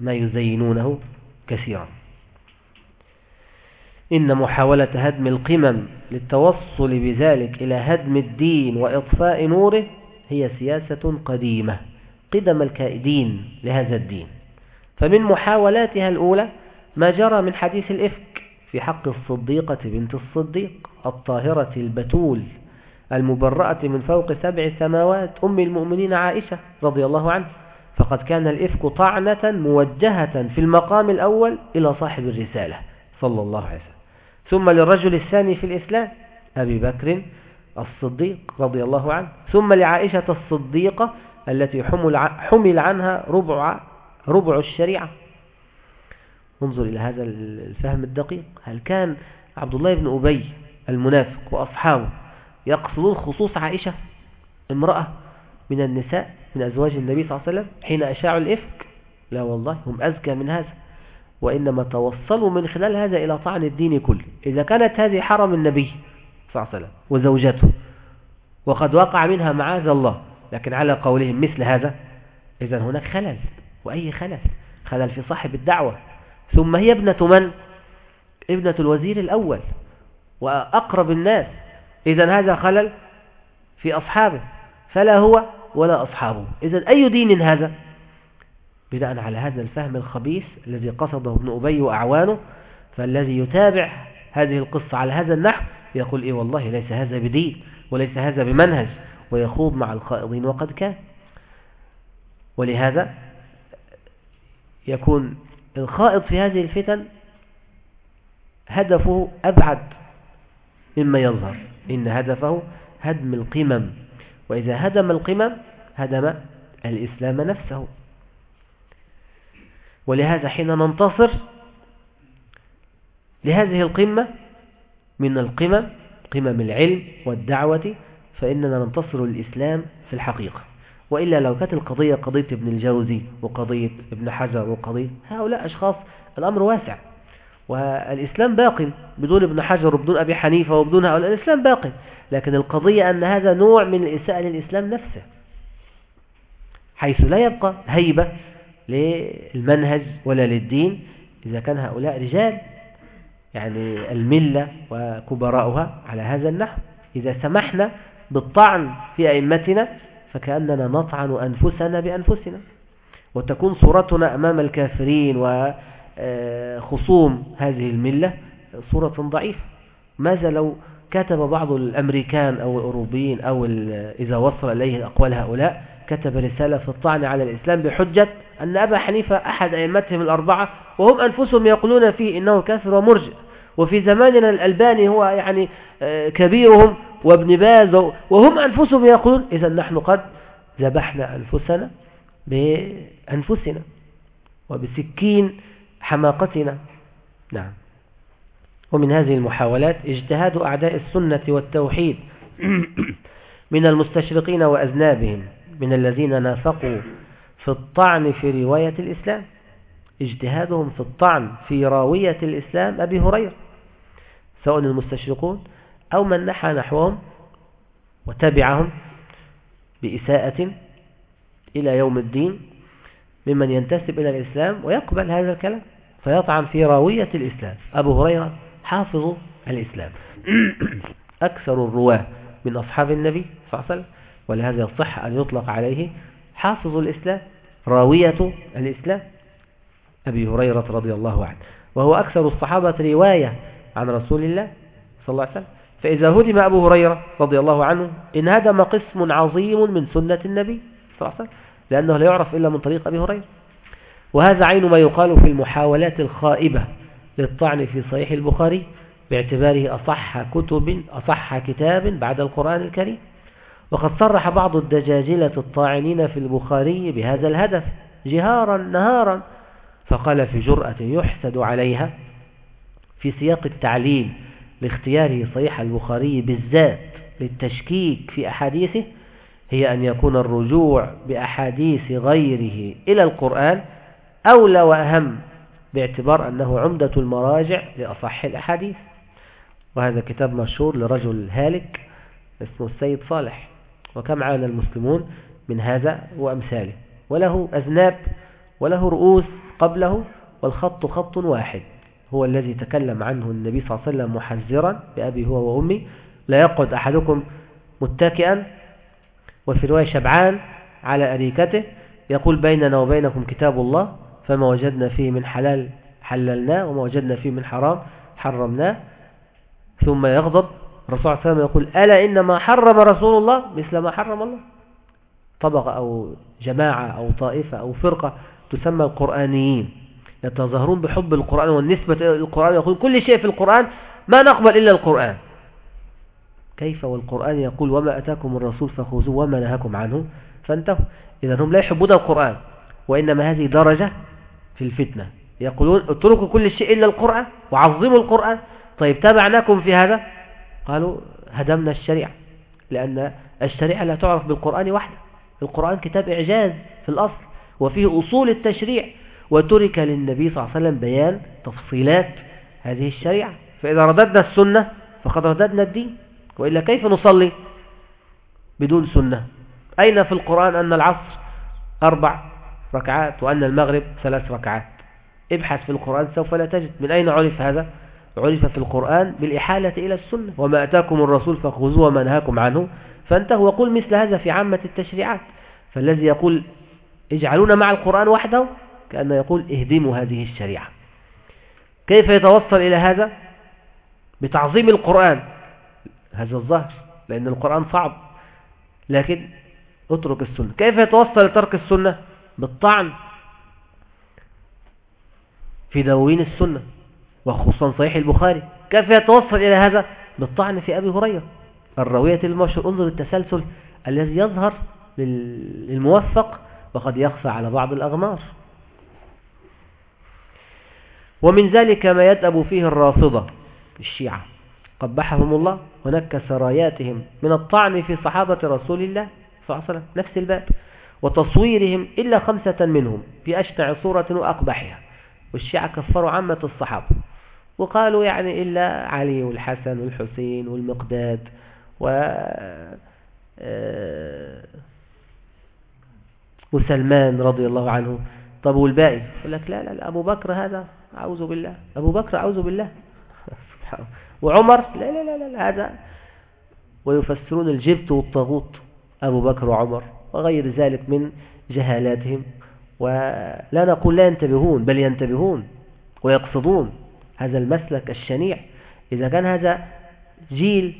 ما يزينونه كثيرا. إن محاولة هدم القمم للتوصل بذلك إلى هدم الدين وإطفاء نوره هي سياسة قديمة قدم الكائدين لهذا الدين. فمن محاولاتها الأولى ما جرى من حديث الإفك في حق الصديقة بنت الصديق الطاهرة البتول المبرأة من فوق سبع سماوات أم المؤمنين عائشة رضي الله عنه. فقد كان الإفك طعنة موجهة في المقام الأول إلى صاحب الرسالة صلى الله عليه وسلم. ثم للرجل الثاني في الإسلام أبي بكر الصديق رضي الله عنه ثم لعائشة الصديقة التي حمل عنها ربع, ربع الشريعة. انظر إلى هذا الفهم الدقيق. هل كان عبد الله بن أبي المنافق وأصحابه يقصدون خصوص عائشة امرأة من النساء من أزواج النبي صلى الله عليه وسلم حين أشاعوا الإفك؟ لا والله هم أزكى من هذا. وإنما توصلوا من خلال هذا إلى طعن الدين كله. إذا كانت هذه حرم النبي صلى الله عليه وسلم وزوجته وقد وقع منها معاذ الله لكن على قولهم مثل هذا إذا هناك خلل. وأي خلل؟ خلل في صاحب الدعوة. ثم هي ابنة من؟ ابنة الوزير الأول وأقرب الناس. إذا هذا خلل في أصحابه فلا هو ولا أصحابه. إذا أي دين هذا؟ بناء على هذا الفهم الخبيث الذي قصده ابن أبي وأعوانه فالذي يتابع هذه القصة على هذا النحو يقول إيه والله ليس هذا بدين وليس هذا بمنهج ويخوض مع الخائضين وقد كان. ولهذا يكون الخائض في هذه الفتن هدفه أبعد مما يظهر إن هدفه هدم القمم. وإذا هدم القمم هدم الإسلام نفسه. ولهذا حين ننتصر لهذه القمة من القمم قمم العلم والدعوة فإننا ننتصر الإسلام في الحقيقة. وإلا لو كانت القضية قضية ابن الجوزي وقضية ابن حجر وقضية هؤلاء أشخاص الأمر واسع. والإسلام باق بدون ابن حجر وبدون أبي حنيفة وبدون هؤلاء الإسلام باق. لكن القضية أن هذا نوع من الإساءة للإسلام نفسه حيث لا يبقى هيبة للمنهج ولا للدين إذا كان هؤلاء رجال يعني الملة وكبراؤها على هذا النحو. إذا سمحنا بالطعن في أئمتنا فكأننا نطعن أنفسنا بأنفسنا. وتكون صورتنا أمام الكافرين وخصوم هذه الملة صورة ضعيفة. ماذا لو كتب بعض الأمريكان أو الأوروبيين أو إذا وصل إليه أقوال هؤلاء كتب رسالة في الطعن على الإسلام بحجة أن أبا حنيفة أحد أئمتهم الأربعة وهم أنفسهم يقولون فيه إنه كافر ومرجئ. وفي زماننا الألباني هو يعني آه، كبيرهم وابن باز وهم أنفسهم يقولون إذا نحن قد ذبحنا أنفسنا بأنفسنا وبسكين حماقتنا. نعم. ومن هذه المحاولات اجتهاد أعداء السنة والتوحيد من المستشرقين وأذنابهم. من الذين نافقوا في الطعن في رواية الإسلام؟ اجتهادهم في الطعن في راوية الإسلام أبي هريرة. سواء المستشرقون أو من نحى نحوهم وتبعهم بإساءة إلى يوم الدين ممن ينتسب إلى الإسلام ويقبل هذا الكلام فيطعن في راوية الإسلام. أبو هريرة حافظ الإسلام. أكثر الرواة من أصحاب النبي صلى الله عليه وسلم. ولهذا يصح أن يطلق عليه حافظ الإسلام راوية الإسلام أبي هريرة رضي الله عنه. وهو أكثر الصحابة رواية عن رسول الله صلى الله عليه وسلم. فإذا هدم أبو هريرة رضي الله عنه انهدم قسم عظيم من سنة النبي صلى الله عليه وسلم لأنه لا يعرف إلا من طريق أبي هريرة. وهذا عين ما يقال في المحاولات الخائبة للطعن في صحيح البخاري باعتباره أصح كتب أصح كتاب بعد القرآن الكريم. وقد صرح بعض الدجاجلة الطاعنين في البخاري بهذا الهدف جهارا نهارا فقال في جرأة يحسد عليها. في سياق التعليل لاختياره صحيح البخاري بالذات للتشكيك في أحاديثه هي أن يكون الرجوع بأحاديث غيره إلى القرآن أولى وأهم باعتبار أنه عمدة المراجع لأصح الأحاديث. وهذا كتاب مشهور لرجل هالك اسمه السيد صالح. وكم عانى المسلمون من هذا وأمثاله. وله أذناب وله رؤوس قبله والخط خط واحد. هو الذي تكلم عنه النبي صلى الله عليه وسلم محذرا بأبي هو وأمي. لا يقعد أحدكم متكئا وفي رواية شبعان على أريكته يقول بيننا وبينكم كتاب الله فما وجدنا فيه من حلال حللناه وما وجدنا فيه من حرام حرمناه ثم يغضب الرسول صلى الله عليه وسلم يقول ألا إنما حرم رسول الله مثل ما حرم الله؟ طبقة أو جماعة أو طائفة أو فرقة تسمى القرآنيين يتظاهرون بحب القرآن والنسبة إلى القرآن يقول كل شيء في القرآن ما نقبل إلا القرآن. كيف والقرآن يقول وما أتاكم الرسول فخذوه وما نهاكم عنه فانتهوا. إذا هم لا يحبون القرآن وإنما هذه درجة في الفتنة. يقولون اتركوا كل شيء إلا القرآن وعظموا القرآن. طيب تابعناكم في هذا؟ قالوا هدمنا الشريعة لأن الشريعة لا تعرف بالقرآن وحده القرآن كتاب إعجاز في الأصل وفيه أصول التشريع وترك للنبي صلى الله عليه وسلم بيان تفصيلات هذه الشريعة. فإذا رددنا السنة فقد رددنا الدين وإلا كيف نصلي بدون سنة؟ أين في القرآن أن العصر أربع ركعات وأن المغرب ثلاث ركعات؟ ابحث في القرآن سوف لا تجد. من أين عرف هذا؟ عرف في القرآن بالإحالة إلى السنة. وما أتاكم الرسول فخذوه وما نهاكم عنه فانتهوا. وقول مثل هذا في عامة التشريعات. فالذي يقول اجعلونا مع القرآن وحده كأنه يقول اهدموا هذه الشريعة. كيف يتوصل إلى هذا؟ بتعظيم القرآن. هذا الظهر لأن القرآن صعب. لكن اترك السنة. كيف يتوصل لترك السنة؟ بالطعن في دواوين السنة. وخصوصا صحيح البخاري. كيف يتوصل إلى هذا؟ بالطعن في أبي هريرة. الراوية المشهور انظر التسلسل الذي يظهر للموفق وقد يخفى على بعض الأغمار. ومن ذلك ما يدأب فيه الرافضة الشيعة. قبحهم الله ونكس راياتهم من الطعن في صحابة رسول الله صلى الله عليه وسلم. نفس الباب. وتصويرهم إلا خمسة منهم في أشنع صورة وأقبحها. والشيعة كفروا عامة الصحابة. وقالوا يعني إلا علي والحسن والحسين والمقداد و آه، وسلمان رضي الله عنه. طب والباقي؟ يقول لك لا لا لا أبو بكر هذا أعوذ بالله. أبو بكر أعوذ بالله. وعمر؟ لا لا لا لا هذا. ويفسرون الجبت والطاغوت أبو بكر وعمر وغير ذلك من جهالاتهم. ولا نقول لا ينتبهون بل ينتبهون ويقصدون. هذا المسلك الشنيع. إذا كان هذا جيل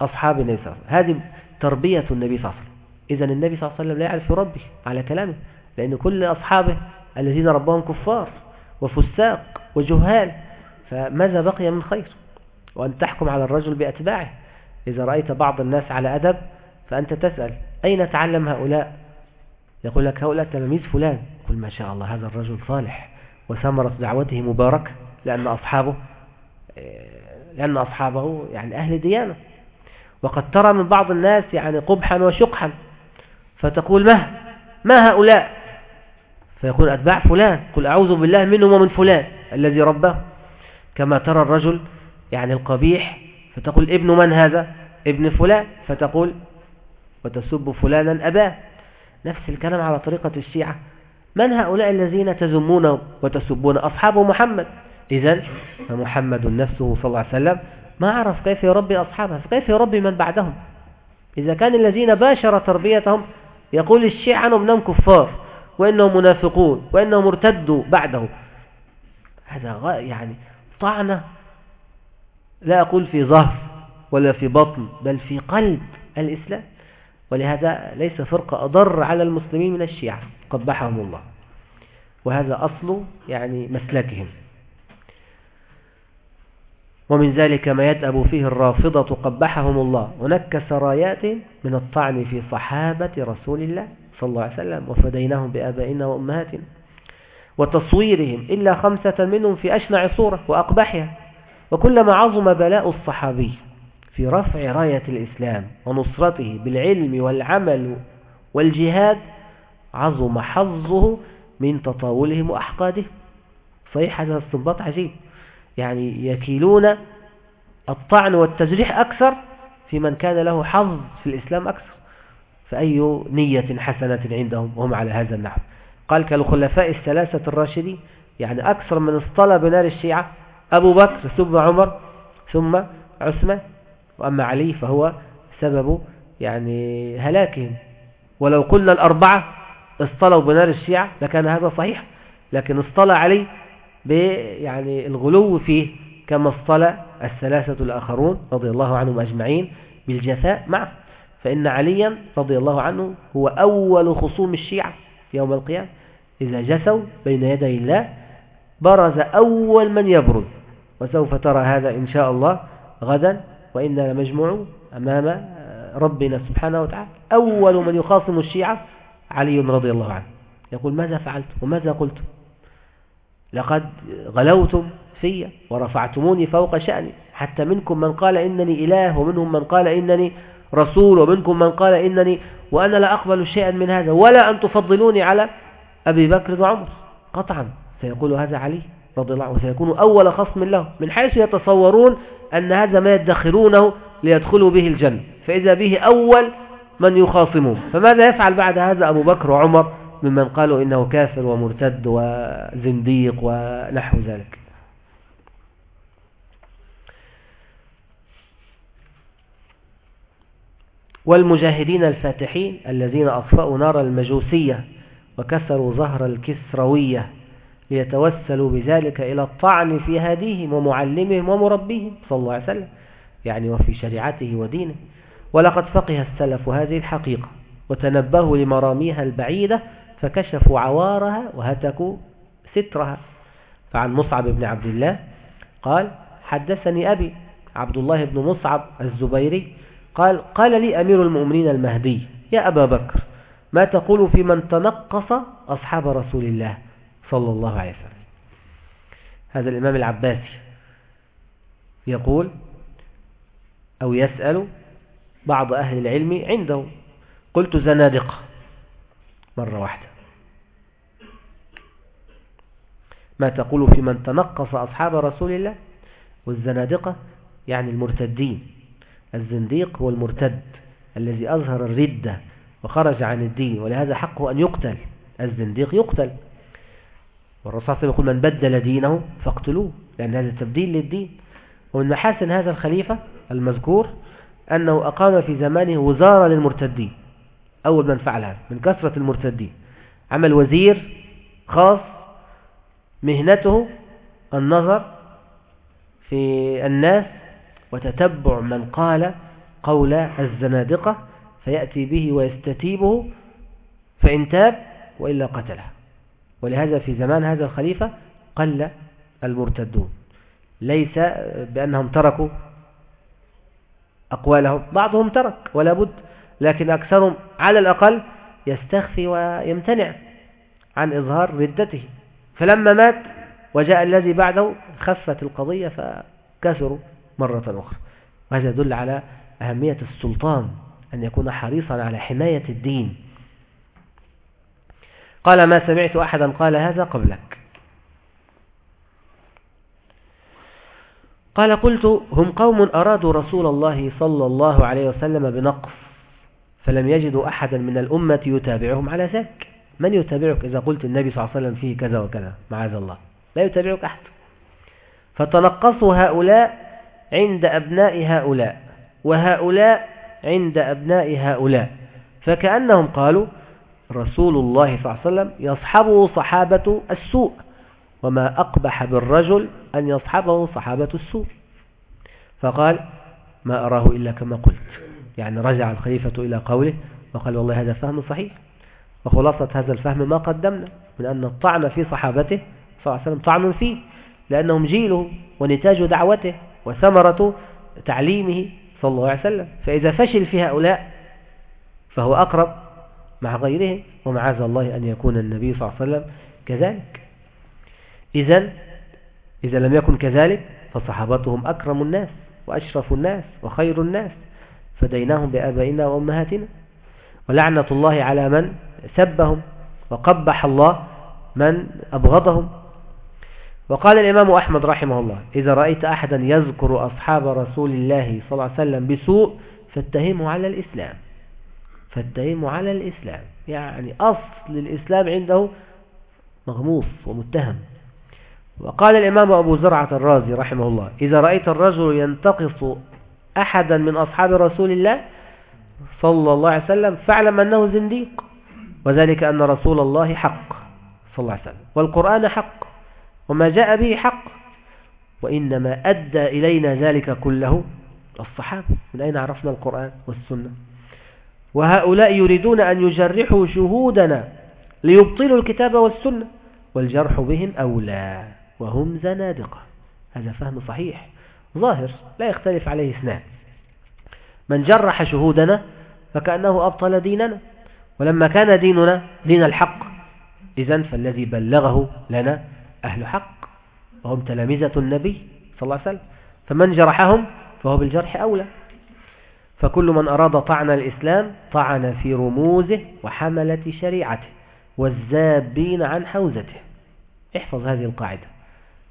أصحاب النبي صلى الله عليه وسلم هذه تربية النبي صلى الله عليه وسلم. إذا النبي صلى الله عليه وسلم لا يعرف ربه على كلامه لأن كل أصحابه الذين ربهم كفار وفساق وجهال فماذا بقي من خير؟ وأن تحكم على الرجل بأتباعه. إذا رأيت بعض الناس على أدب فأنت تسأل أين تعلم هؤلاء؟ يقول لك هؤلاء تلاميذ فلان. قل ما شاء الله هذا الرجل صالح وثمرة دعوته مباركة. لأن أصحابه لأن أصحابه يعني أهل ديانة. وقد ترى من بعض الناس يعني قبحا وشقحا فتقول ما ما هؤلاء؟ فيقول أتباع فلان قل أعوذ بالله منهم ومن فلان الذي ربه كما ترى الرجل يعني القبيح فتقول ابن من هذا؟ ابن فلان. فتقول وتسب فلانا أباه. نفس الكلام على طريقة الشيعة. من هؤلاء الذين تزمون وتسبون أصحاب محمد؟ إذا فمحمد نفسه صلى الله عليه وسلم ما عرف كيف يربي أصحابه فكيف يربي من بعدهم؟ إذا كان الذين باشر تربيتهم يقول الشيعة عنهم أنهم كفار وإنهم منافقون وإنهم ارتدوا بعده. هذا يعني طعنة لا أقول في ظهر ولا في بطن بل في قلب الإسلام. ولهذا ليس فرقة أضر على المسلمين من الشيعة قبحهم الله. وهذا أصل يعني مسلكهم. ومن ذلك ما يدأب فيه الرافضة قبحهم الله ونكس رايات من الطعن في صحابة رسول الله صلى الله عليه وسلم وفديناهم بآبائنا وأمهاتنا وتصويرهم إلا خمسة منهم في أشنع صورة وأقبحها وكلما عظم بلاء الصحابي في رفع راية الإسلام ونصرته بالعلم والعمل والجهاد عظم حظه من تطاولهم وأحقادهم صحيح هذا الصنباط عجيب. يعني يكيلون الطعن والتجريح أكثر في من كان له حظ في الإسلام أكثر. فأي نية حسنة عندهم وهم على هذا النحو. قال كالخلفاء الثلاثة الراشدين يعني أكثر من اصطلى بنار الشيعة أبو بكر ثم عمر ثم عثمان وأما علي فهو سبب يعني هلاكهم. ولو قلنا الأربعة اصطلوا بنار الشيعة لكان هذا صحيح لكن اصطلى علي يعني الغلو فيه كما اصطلى الثلاثة الآخرون رضي الله عنهم أجمعين بالجفاء معه. فإن عليا رضي الله عنه هو أول خصوم الشيعة في يوم القيامة. إذا جسوا بين يدي الله برز أول من يبرز. وسوف ترى هذا إن شاء الله غدا. وإنا لمجموع أمام ربنا سبحانه وتعالى. أول من يخاصم الشيعة علي رضي الله عنه. يقول ماذا فعلت وماذا قلت؟ لقد غلوتم في ورفعتموني فوق شأني. حتى منكم من قال إنني إله ومنهم من قال إنني رسول ومنكم من قال إنني وأنا لا أقبل شيئا من هذا ولا أن تفضلوني على أبي بكر وعمر قطعا. سيقول هذا علي رضي الله عنه. وسيكون أول خصم له. من حيث يتصورون أن هذا ما يدخرونه ليدخلوا به الجنة. فإذا به أول من يخاصمون. فماذا يفعل بعد هذا أبو بكر وعمر؟ ممن قالوا إنه كافر ومرتد وزنديق ونحو ذلك. والمجاهدين الفاتحين الذين أطفأوا نار المجوسية وكسروا ظهر الكسروية ليتوسلوا بذلك إلى الطعن في هديهم ومعلمهم ومربيهم صلى الله عليه وسلم يعني وفي شريعته ودينه. ولقد فقه السلف هذه الحقيقة وتنبهوا لمراميها البعيدة فكشفوا عوارها وهتكوا سترها. فعن مصعب بن عبد الله قال حدثني أبي عبد الله بن مصعب الزبيري قال قال لي أمير المؤمنين المهدي يا أبا بكر ما تقول في من تنقص أصحاب رسول الله صلى الله عليه وسلم؟ هذا الإمام العباسي يقول أو يسأل بعض أهل العلم عنده. قلت زنادقة. مرة واحدة. ما تقول في من تنقص أصحاب رسول الله؟ والزنادقة يعني المرتدين. الزنديق هو المرتد الذي أظهر الردة وخرج عن الدين ولهذا حقه أن يقتل. الزنديق يقتل. والرسول صلى يقول من بدل دينه فاقتلوه لأن هذا تبديل للدين. ومن محاسن هذا الخليفة المذكور أنه أقام في زمانه وزارة للمرتدين. أول من فعل هذا من كثرة المرتدين. عمل وزير خاص مهنته النظر في الناس وتتبع من قال قول الزنادقة فيأتي به ويستتيبه فإن تاب وإلا قتله. ولهذا في زمان هذا الخليفة قل المرتدون. ليس بأنهم تركوا أقوالهم بعضهم ترك ولا بد لكن أكثرهم على الأقل يستخفي ويمتنع عن إظهار ردته. فلما مات وجاء الذي بعده خفت القضية فكثروا مرة أخرى. وهذا يدل على أهمية السلطان أن يكون حريصا على حماية الدين. قال ما سمعت أحدا قال هذا قبلك. قال قلت هم قوم أرادوا رسول الله صلى الله عليه وسلم بنقص فلم يجدوا أحدا من الأمة يتابعهم على ذلك من يتابعك إذا قلت النبي صلى الله عليه وسلم فيه كذا وكذا؟ معاذ الله. لا يتابعك أحد. فتنقصوا هؤلاء عند أبناء هؤلاء وهؤلاء عند أبناء هؤلاء. فكأنهم قالوا رسول الله صلى الله عليه وسلم يصحبه صحابة السوء وما أقبح بالرجل أن يصحبه صحابة السوء. فقال ما أراه إلا كما قلت. يعني رجع الخليفة إلى قوله وقال والله هذا فهم صحيح وخلاصة هذا الفهم ما قدمنا من أن الطعن في صحابته صلى الله عليه وسلم طعن فيه لأنهم جيله ونتاج دعوته وثمرة تعليمه صلى الله عليه وسلم فإذا فشل في هؤلاء فهو أقرب مع غيرهم ومعاذ الله أن يكون النبي صلى الله عليه وسلم كذلك إذا إذا لم يكن كذلك فصحابتهم أكرم الناس وأشرف الناس وخير الناس فديناهم بآبائنا وأمهاتنا. ولعنة الله على من سبهم وقبح الله من أبغضهم. وقال الإمام أحمد رحمه الله إذا رأيت أحدا يذكر أصحاب رسول الله صلى الله عليه وسلم بسوء فاتهمه على الإسلام. فاتهمه على الإسلام. يعني أصل الإسلام عنده مغموص ومتهم. وقال الإمام أبو زرعة الرازي رحمه الله إذا رأيت الرجل ينتقص أحدا من أصحاب رسول الله صلى الله عليه وسلم فاعلم أنه زنديق وذلك أن رسول الله حق صلى الله عليه وسلم والقرآن حق وما جاء به حق وإنما أدى إلينا ذلك كله الصحابة من أين عرفنا القرآن والسنة؟ وهؤلاء يريدون أن يجرحوا شهودنا ليبطلوا الكتاب والسنة والجرح بهم أولى وهم زنادقة هذا فهم صحيح. ظاهر لا يختلف عليه اثنان. من جرح شهودنا فكأنه أبطل ديننا ولما كان ديننا دين الحق إذن فالذي بلغه لنا أهل حق وهم تلامذة النبي صلى الله عليه وسلم. فمن جرحهم فهو بالجرح أولى. فكل من أراد طعن الإسلام طعن في رموزه وحملة شريعته والزابين عن حوزته. احفظ هذه القاعدة.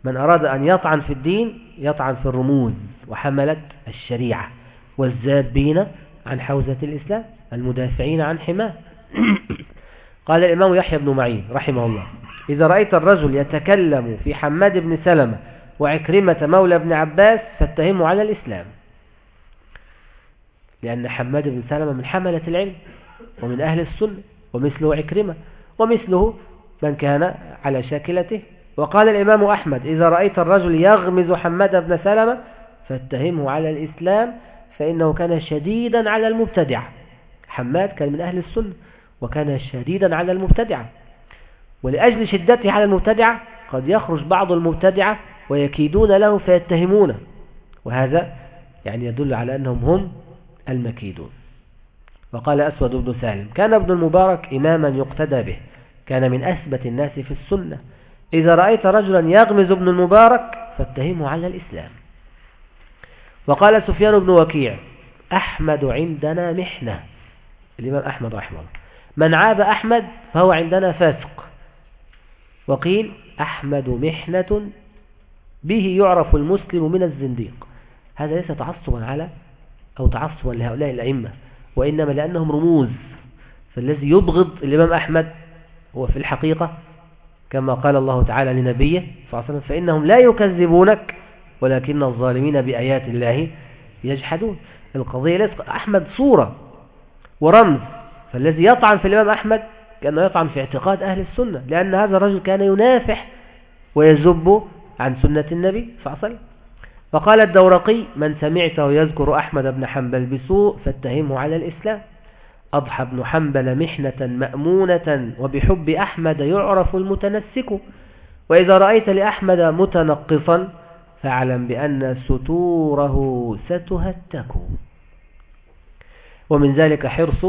من أراد أن يطعن في الدين يطعن في الرموز وحملة الشريعة والزابين عن حوزة الإسلام المدافعين عن حماه. قال الإمام يحيى بن معين رحمه الله إذا رأيت الرجل يتكلم في حماد بن سلمة وعكرمة مولى بن عباس فاتهمه على الإسلام. لأن حماد بن سلمة من حملة العلم ومن أهل السنة ومثله عكرمة ومثله من كان على شاكلته وقال الإمام أحمد إذا رأيت الرجل يغمز حماد بن سلمة فاتهمه على الإسلام فإنه كان شديدا على المبتدع. حماد كان من أهل السنة وكان شديدا على المبتدعة ولأجل شدته على المبتدعة قد يخرج بعض المبتدعة ويكيدون له فيتهمونه وهذا يعني يدل على أنهم هم المكيدون. وقال أسود بن سالم كان ابن المبارك إماما يقتدى به. كان من أثبت الناس في السنة إذا رأيت رجلا يغمز ابن المبارك فاتهمه على الإسلام. وقال سفيان بن وكيع أحمد عندنا محنة. الإمام أحمد رحمه الله. من عاب أحمد فهو عندنا فاسق. وقيل أحمد محنة به يعرف المسلم من الزنديق. هذا ليس تعصبا على أو تعصبا لهؤلاء الأئمة وإنما لأنهم رموز. فالذي يبغض الإمام أحمد هو في الحقيقة كما قال الله تعالى لنبيه صلى الله عليه وسلم فإنهم لا يكذبونك ولكن الظالمين بآيات الله يجحدون. القضية ليس أحمد صورة ورمز فالذي يطعن في الإمام أحمد كأنه يطعن في اعتقاد أهل السنة لأن هذا الرجل كان ينافح ويزب عن سنة النبي صلى الله عليه وسلم. فقال الدورقي من سمعته يذكر أحمد بن حنبل بسوء فاتهمه على الإسلام. أضحى بن حنبل محنة مأمونة وبحب أحمد يعرف المتنسك. وإذا رأيت لأحمد متنقصا فاعلم بأن ستوره ستهتك. ومن ذلك حرص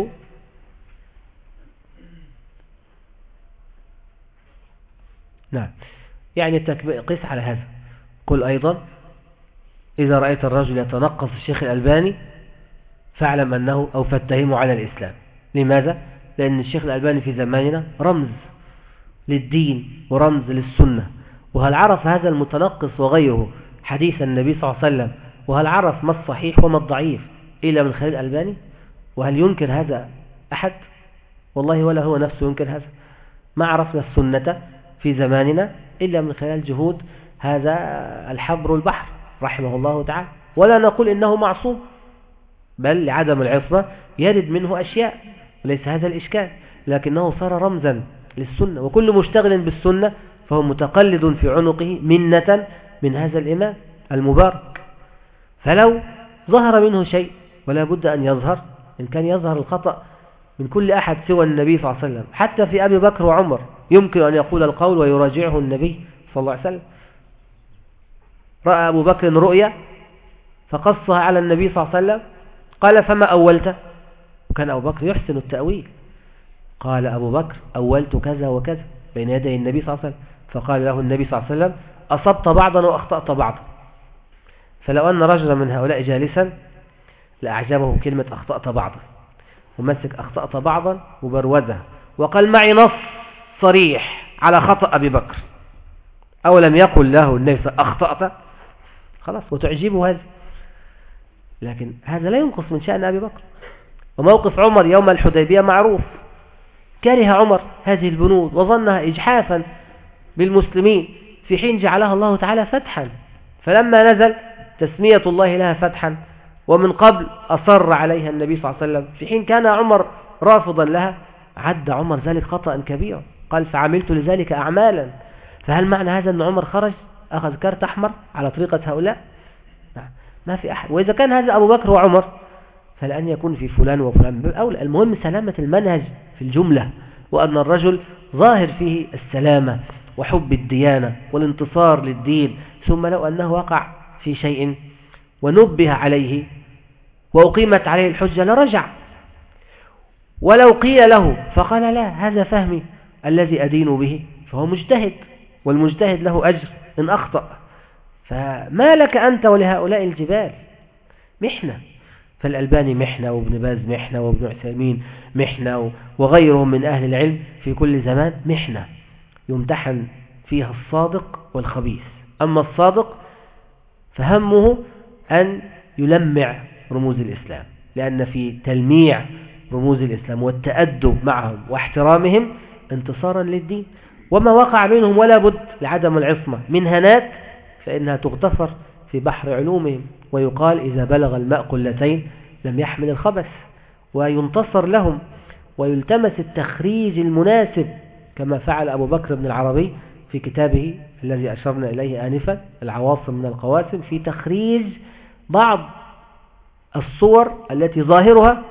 نعم. يعني قس على هذا. قل أيضا إذا رأيت الرجل يتنقص الشيخ الألباني فاعلم أنه أو فاتهمه على الإسلام. لماذا؟ لأن الشيخ الألباني في زماننا رمز للدين ورمز للسنة. وهل عرف هذا المتنقص وغيره حديث النبي صلى الله عليه وسلم؟ وهل عرف ما الصحيح وما الضعيف إلا من خلال الألباني وهل ينكر هذا أحد؟ والله ولا هو نفسه ينكر هذا. ما عرفنا السنة في زماننا إلا من خلال جهود هذا الحبر البحر رحمه الله تعالى. ولا نقول إنه معصوم. بل لعدم العصمة يرد منه أشياء وليس هذا الإشكال لكنه صار رمزا للسنة وكل مشتغل بالسنة فهو متقلد في عنقه منة من هذا الإمام المبارك. فلو ظهر منه شيء ولا بد أن يظهر إن كان يظهر الخطأ من كل أحد سوى النبي صلى الله عليه وسلم حتى في أبي بكر وعمر يمكن أن يقول القول ويراجعه النبي صلى الله عليه وسلم. رأى أبو بكر رؤيا فقصها على النبي صلى الله عليه وسلم قال فما أولت؟ وكان أبو بكر يحسن التأويل. قال أبو بكر أولت كذا وكذا بين يدي النبي صلى الله عليه وسلم. فقال له النبي صلى الله عليه وسلم أصبت بعضا وأخطأت بعضا. فلو أن رجلا من هؤلاء جالسا لأعجبه كلمة أخطأت بعضا. ومسك أخطأت بعضا وبروزها. وقال معي نص صريح على خطأ أبي بكر. أو لم يقل له النبي أخطأت؟ خلاص وتعجبه هذا. لكن هذا لا ينقص من شأن أبي بكر. وموقف عمر يوم الحديبية معروف. كره عمر هذه البنود وظنها إجحافا بالمسلمين في حين جعلها الله تعالى فتحا. فلما نزل تسمية الله لها فتحا ومن قبل أصر عليها النبي صلى الله عليه وسلم. في حين كان عمر رافضا لها عد عمر ذلك خطأ كبيرا. قال فعملت لذلك أعمالا. فهل معنى هذا أن عمر خرج أخذ كارت أحمر على طريقة هؤلاء؟ ما في أحد. وإذا كان هذا أبو بكر وعمر فلأن يكون في فلان وفلان. أولى المهم سلامة المنهج في الجملة وأن الرجل ظاهر فيه السلامة وحب الديانة والانتصار للدين ثم لو أنه وقع في شيء ونبه عليه وأقيمت عليه الحجة لرجع. ولو قيل له فقال لا هذا فهمي الذي أدين به فهو مجتهد والمجتهد له أجر إن أخطأ. فما لك أنت ولهؤلاء الجبال؟ محنة. فالألباني محنة وابن باز محنة وابن عثيمين محنة وغيرهم من أهل العلم في كل زمان محنة. يمتحن فيها الصادق والخبيث. أما الصادق فهمه أن يلمع رموز الإسلام لأن في تلميع رموز الإسلام والتأدب معهم واحترامهم انتصارا للدين. وما وقع منهم ولا بد لعدم العصمة. من هنات فإنها تغتفر في بحر علومهم ويقال إذا بلغ الماء قلتين لم يحمل الخبث وينتصر لهم ويلتمس التخريج المناسب كما فعل أبو بكر بن العربي في كتابه الذي أشرنا إليه آنفا العواصم من القواسم في تخريج بعض الصور التي ظاهرها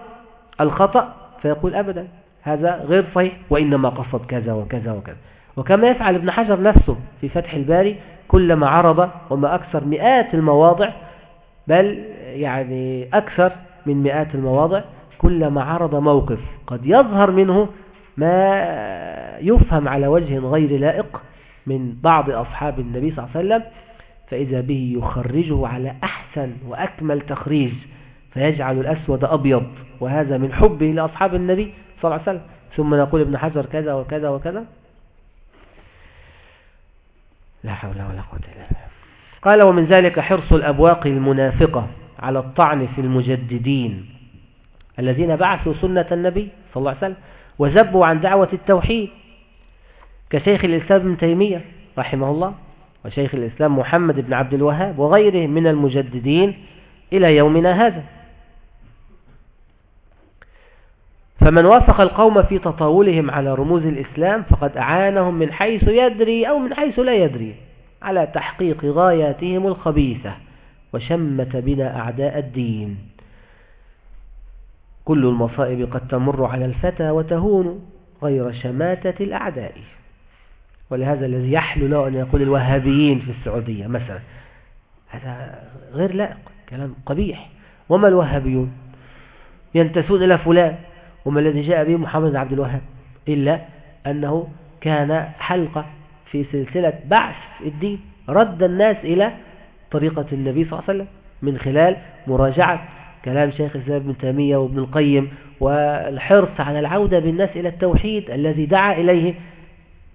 الخطأ فيقول أبدا هذا غير صحيح وإنما قصد كذا وكذا وكذا. وكما يفعل ابن حجر نفسه في فتح الباري كلما عرض وما أكثر مئات المواضع بل يعني أكثر من مئات المواضع كلما عرض موقف قد يظهر منه ما يفهم على وجه غير لائق من بعض أصحاب النبي صلى الله عليه وسلم فإذا به يخرجه على أحسن وأكمل تخريج فيجعل الأسود أبيض وهذا من حبه لأصحاب النبي صلى الله عليه وسلم. ثم نقول ابن حجر كذا وكذا وكذا. لا حول ولا قوة إلا بالله. قال ومن ذلك حرص الأبواق المنافقة على الطعن في المجددين الذين بعثوا سنة النبي صلى الله عليه وسلم وزبوا عن دعوة التوحيد كشيخ الإسلام ابن تيمية رحمه الله وشيخ الإسلام محمد بن عبد الوهاب وغيره من المجددين إلى يومنا هذا. فمن وافق القوم في تطاولهم على رموز الإسلام فقد أعانهم من حيث يدري أو من حيث لا يدري على تحقيق غاياتهم الخبيثة وشمت بنا أعداء الدين. كل المصائب قد تمر على الفتى وتهون غير شماتة الأعداء. ولهذا الذي يحلو له أن يقول الوهابيين في السعودية مثلا هذا غير لائق كلام قبيح. وما الوهابيون؟ ينتسون إلى فلان. وما الذي جاء به محمد عبد الوهاب إلا أنه كان حلقة في سلسلة بعث الدين رد الناس إلى طريقة النبي صلى الله عليه وسلم من خلال مراجعة كلام شيخ الإسلام ابن تيمية وابن القيم والحرص على العودة بالناس إلى التوحيد الذي دعا إليه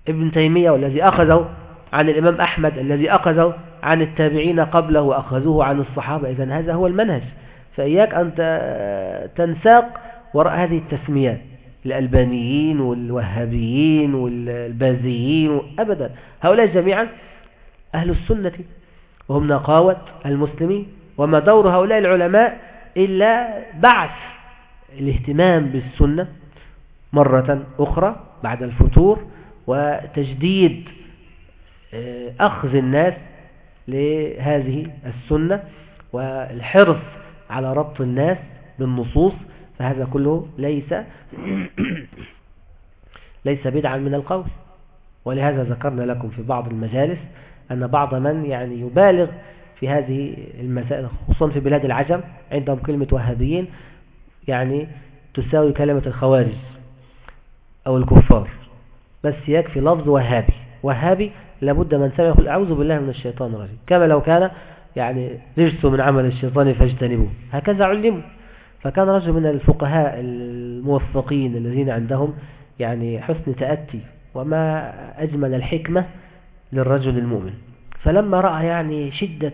ابن تيمية والذي أخذه عن الإمام أحمد الذي أخذه عن التابعين قبله وأخذوه عن الصحابة. إذن هذا هو المنهج. فإياك أن تنساق وراء هذه التسميات الألبانيين والوهابيين والبازيين أبدا. هؤلاء جميعا أهل السنة وهم نقاوة المسلمين. وما دور هؤلاء العلماء إلا بعث الاهتمام بالسنة مرة أخرى بعد الفتور وتجديد آه، أخذ الناس لهذه السنة والحرص على ربط الناس بالنصوص فهذا كله ليس ليس بدعا من القول. ولهذا ذكرنا لكم في بعض المجالس أن بعض من يعني يبالغ في هذه المسائل خصوصا في بلاد العجم عندهم كلمة وهابيين يعني تساوي كلمة الخوارج أو الكفار. بس يكفي لفظ وهابي. وهابي لابد من سمع يقول أعوذ بالله من الشيطان الرجيم. كما لو كان يعني رجس من عمل الشيطان فاجتنبوه. هكذا علموا. فكان رجل من الفقهاء الموفقين الذين عندهم يعني حسن تأتي وما أجمل الحكمة للرجل المؤمن. فلما رأى يعني شدة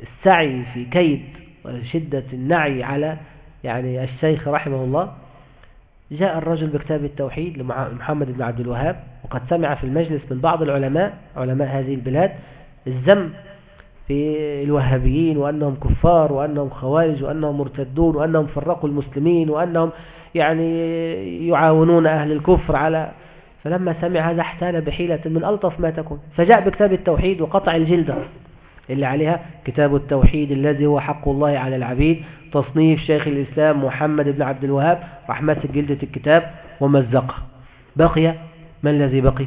السعي في كيد وشدة النعي على يعني الشيخ رحمه الله جاء الرجل بكتاب التوحيد لمحمد بن عبد الوهاب وقد سمع في المجلس من بعض العلماء علماء هذه البلاد الزم في الوهابيين وأنهم كفار وأنهم خوارج وأنهم مرتدون وأنهم فرقوا المسلمين وأنهم يعني يعاونون أهل الكفر على فلما سمع هذا احتال بحيلة من ألطف ما تكون فجاء بكتاب التوحيد وقطع الجلدة اللي عليها كتاب التوحيد الذي هو حق الله على العبيد تصنيف شيخ الإسلام محمد بن عبد الوهاب راح ماسك جلدة الكتاب ومزقه بقي ما الذي بقي؟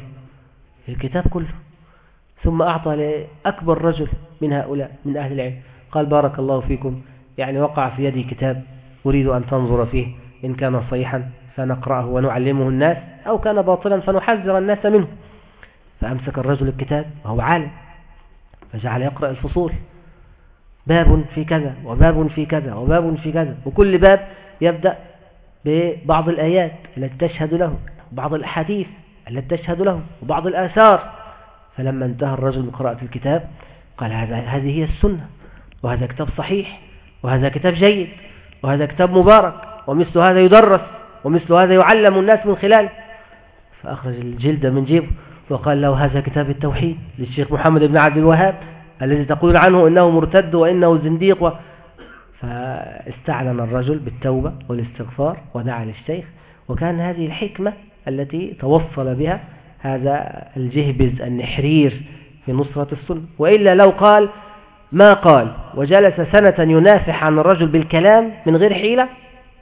الكتاب كله ثم أعطى لأكبر رجل من هؤلاء من أهل العلم. قال بارك الله فيكم. يعني وقع في يدي كتاب أريد أن تنظر فيه إن كان صحيحا فنقرأه ونعلمه الناس أو كان باطلا فنحذر الناس منه. فأمسك الرجل الكتاب وهو عالم فجعل يقرأ الفصول. باب في كذا وباب في كذا وباب في كذا. وكل باب يبدأ ببعض الآيات التي تشهد له بعض الأحاديث التي تشهد له وبعض الآثار. فلما انتهى الرجل من قراءة الكتاب قال هذا هذه هي السنة وهذا كتاب صحيح وهذا كتاب جيد وهذا كتاب مبارك ومثل هذا يدرس ومثل هذا يعلم الناس من خلاله فأخرج الجلد من جيبه وقال له هذا كتاب التوحيد للشيخ محمد بن عبد الوهاب الذي تقول عنه إنه مرتد وإنه زنديق و... فاستعلن الرجل بالتوبة والاستغفار ودعا للشيخ وكان هذه الحكمة التي توصل بها هذا الجهبز النحرير في نصرة السنة وإلا لو قال ما قال وجلس سنة ينافح عن الرجل بالكلام من غير حيلة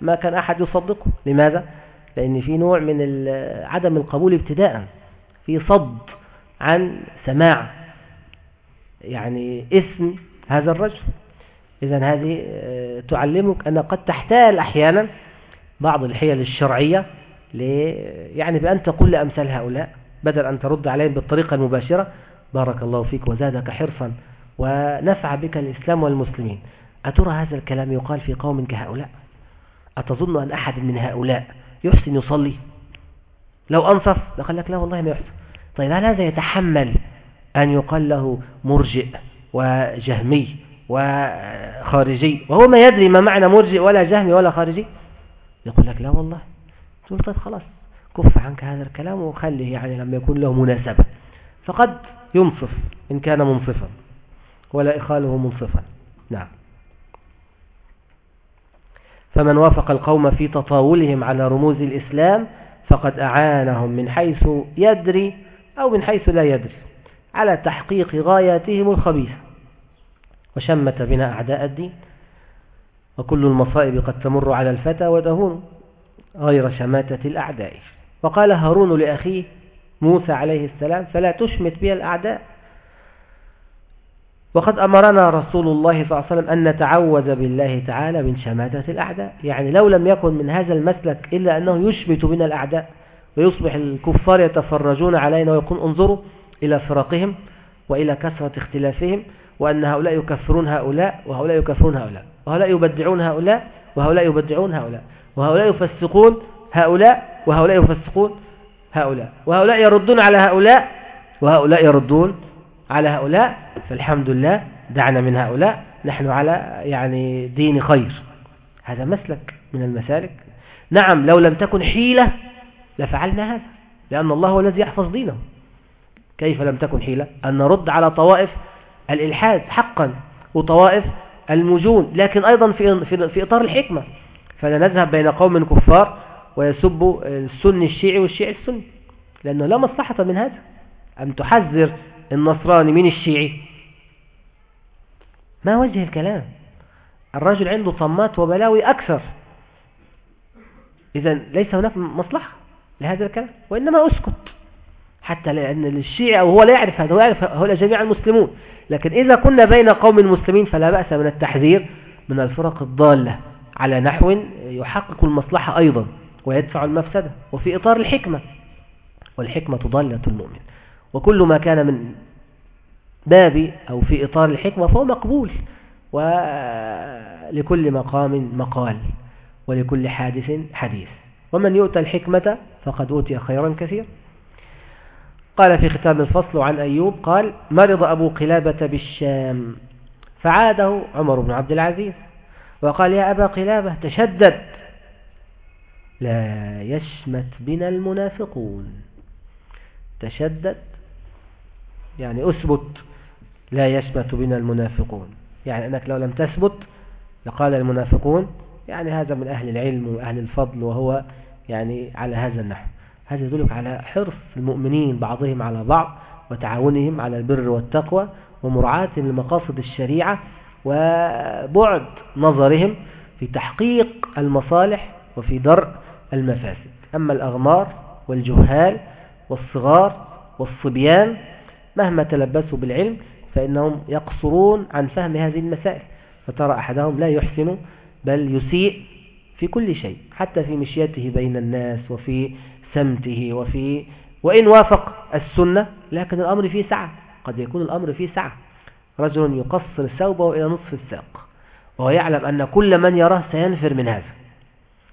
ما كان أحد يصدقه. لماذا؟ لأن في نوع من عدم القبول ابتداء في صد عن سماع يعني اسم هذا الرجل. إذا هذه آه، تعلمك أن قد تحتال أحيانا بعض الحيل الشرعية يعني بأن تقول لأمثال هؤلاء. بدل أن ترد عليهم بالطريقة المباشرة بارك الله فيك وزادك حرصا ونفع بك الإسلام والمسلمين. أترى هذا الكلام يقال في قوم كهؤلاء؟ أتظن أن أحد من هؤلاء يحسن يصلي؟ لو أنصف لقال لك لا والله ما يحسن. طيب هل هذا يتحمل أن يقال له مرجئ وجهمي وخارجي؟ وهو ما يدري ما معنى مرجئ ولا جهمي ولا خارجي؟ يقول لك لا والله. تقول طيب خلاص. كف عنك هذا الكلام وخليه يعني لما يكون له مناسبة. فقد ينصف إن كان منصفا. ولا إخاله منصفا. نعم. فمن وافق القوم في تطاولهم على رموز الإسلام فقد أعانهم من حيث يدري أو من حيث لا يدري على تحقيق غاياتهم الخبيثة. وشمت بنا أعداء الدين. وكل المصائب قد تمر على الفتى ودهون غير شماتة الأعداء. وقال هارون لأخيه موسى عليه السلام فلا تشمت بي الأعداء. وقد أمرنا رسول الله صلى الله عليه وسلم أن نتعوذ بالله تعالى من شماتة الأعداء. يعني لو لم يكن من هذا المسلك إلا أنه يشمت بنا الأعداء ويصبح الكفار يتفرجون علينا ويقول انظروا إلى فرقهم وإلى كثرة اختلافهم وأن هؤلاء يكفرون هؤلاء وهؤلاء يكفرون هؤلاء وهؤلاء يبدعون هؤلاء وهؤلاء يبدعون هؤلاء وهؤلاء يفسقون هؤلاء وهؤلاء يفسقون هؤلاء وهؤلاء يردون على هؤلاء وهؤلاء يردون على هؤلاء فالحمد لله دعنا من هؤلاء نحن على يعني دين خير. هذا مسلك من المسالك. نعم لو لم تكن حيلة لفعلنا هذا لأن الله هو الذي يحفظ دينه. كيف لم تكن حيلة؟ أن نرد على طوائف الإلحاد حقا وطوائف المجون لكن أيضا في, في, في إطار الحكمة. فلا نذهب بين قوم كفار ويسب السني الشيعي والشيعي السني. لأنه لا مصلحة من هذا. أن تحذر النصراني من الشيعي. ما وجه الكلام؟ الرجل عنده صمات وبلاوي أكثر. إذا ليس هناك مصلحة لهذا الكلام وإنما أسكت. حتى لأن الشيعي أو هو لا يعرف هذا هو يعرف هؤلاء جميع المسلمون. لكن إذا كنا بين قوم المسلمين فلا بأس من التحذير من الفرق الضالة. على نحو يحقق المصلحة أيضا. ويدفع المفسدة وفي إطار الحكمة. والحكمة ضالة المؤمن وكل ما كان من باب أو في إطار الحكمة فهو مقبول. ولكل مقام مقال. ولكل حادث حديث. ومن يؤتى الحكمة فقد أوتي خيرا كثيرا. قال في ختام الفصل عن أيوب قال مرض أبو قلابة بالشام فعاده عمر بن عبد العزيز. وقال يا أبا قلابة تشدد لا يشمت بنا المنافقون. تشدد يعني أثبت لا يشمت بنا المنافقون. يعني أنك لو لم تثبت لقال المنافقون يعني هذا من أهل العلم وأهل الفضل وهو يعني على هذا النحو. هذا يدلك على حرص المؤمنين بعضهم على بعض وتعاونهم على البر والتقوى ومراعاة لمقاصد الشريعة وبعد نظرهم في تحقيق المصالح وفي درء المفاسد. أما الأغمار والجهال والصغار والصبيان مهما تلبسوا بالعلم فإنهم يقصرون عن فهم هذه المسائل فترى أحدهم لا يحسن بل يسيء في كل شيء حتى في مشيته بين الناس وفي سمته وفي وإن وافق السنة لكن الأمر فيه سعة قد يكون الأمر فيه سعة. رجل يقصر ثوبه إلى نصف الساق وهو يعلم أن كل من يراه سينفر من هذا.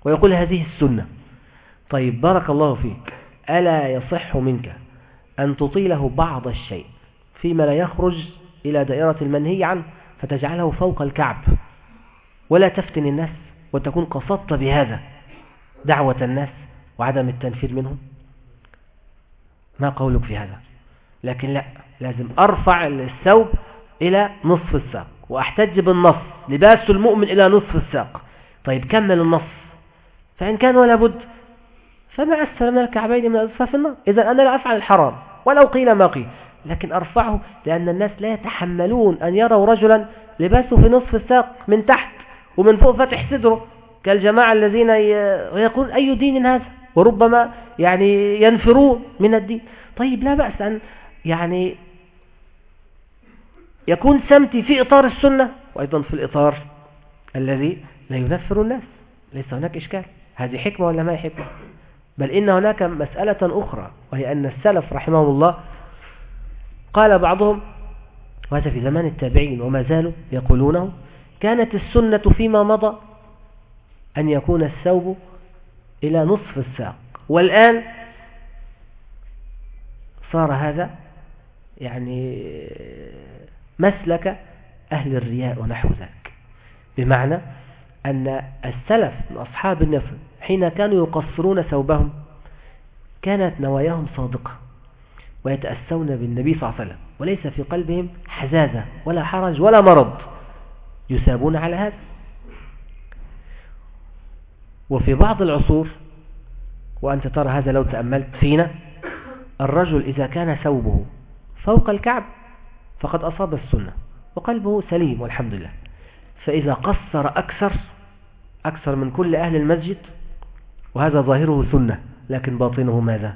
ويقول هذه السنة. طيب بارك الله فيك. ألا يصح منك أن تطيله بعض الشيء فيما لا يخرج إلى دائرة المنهي عنه فتجعله فوق الكعب. ولا تفتن الناس وتكون قصدت بهذا دعوة الناس وعدم التنفير منهم. ما قولك في هذا؟ لكن لا لازم أرفع الثوب إلى نصف الساق وأحتج بالنص لباس المؤمن إلى نصف الساق. طيب كمل النص. فإن كان ولا بد فما أسفل من الكعبين من أصفاف النار. إذا أنا لا أفعل الحرام ولو قيل ما قيل لكن أرفعه لأن الناس لا يتحملون أن يروا رجلا لباسه في نصف الساق من تحت ومن فوق فتح صدره. كالجماعة الذين يقول أي دين هذا؟ وربما يعني ينفرون من الدين. طيب لا بأس أن يعني يكون سمتي في إطار السنة وأيضا في الإطار الذي لا ينفر الناس ليس هناك إشكال. هذه حكمة ولا ما هي حكمة؟ بل إن هناك مسألة أخرى وهي أن السلف رحمهم الله قال بعضهم وهذا في زمان التابعين وما زالوا يقولونه كانت السنة فيما مضى أن يكون الثوب إلى نصف الساق والآن صار هذا يعني مسلك أهل الرياء ونحو ذلك بمعنى أن السلف من أصحاب النفر حين كانوا يقصرون ثوبهم كانت نواياهم صادقة ويتأسون بالنبي صلى الله عليه وسلم وليس في قلبهم حزازة ولا حرج ولا مرض يسابون على هذا. وفي بعض العصور وأنت ترى هذا لو تأملت فينا الرجل إذا كان ثوبه فوق الكعب فقد أصاب السنة وقلبه سليم والحمد لله. فإذا قصر أكثر أكثر من كل أهل المسجد وهذا ظاهره سنة لكن باطنه ماذا؟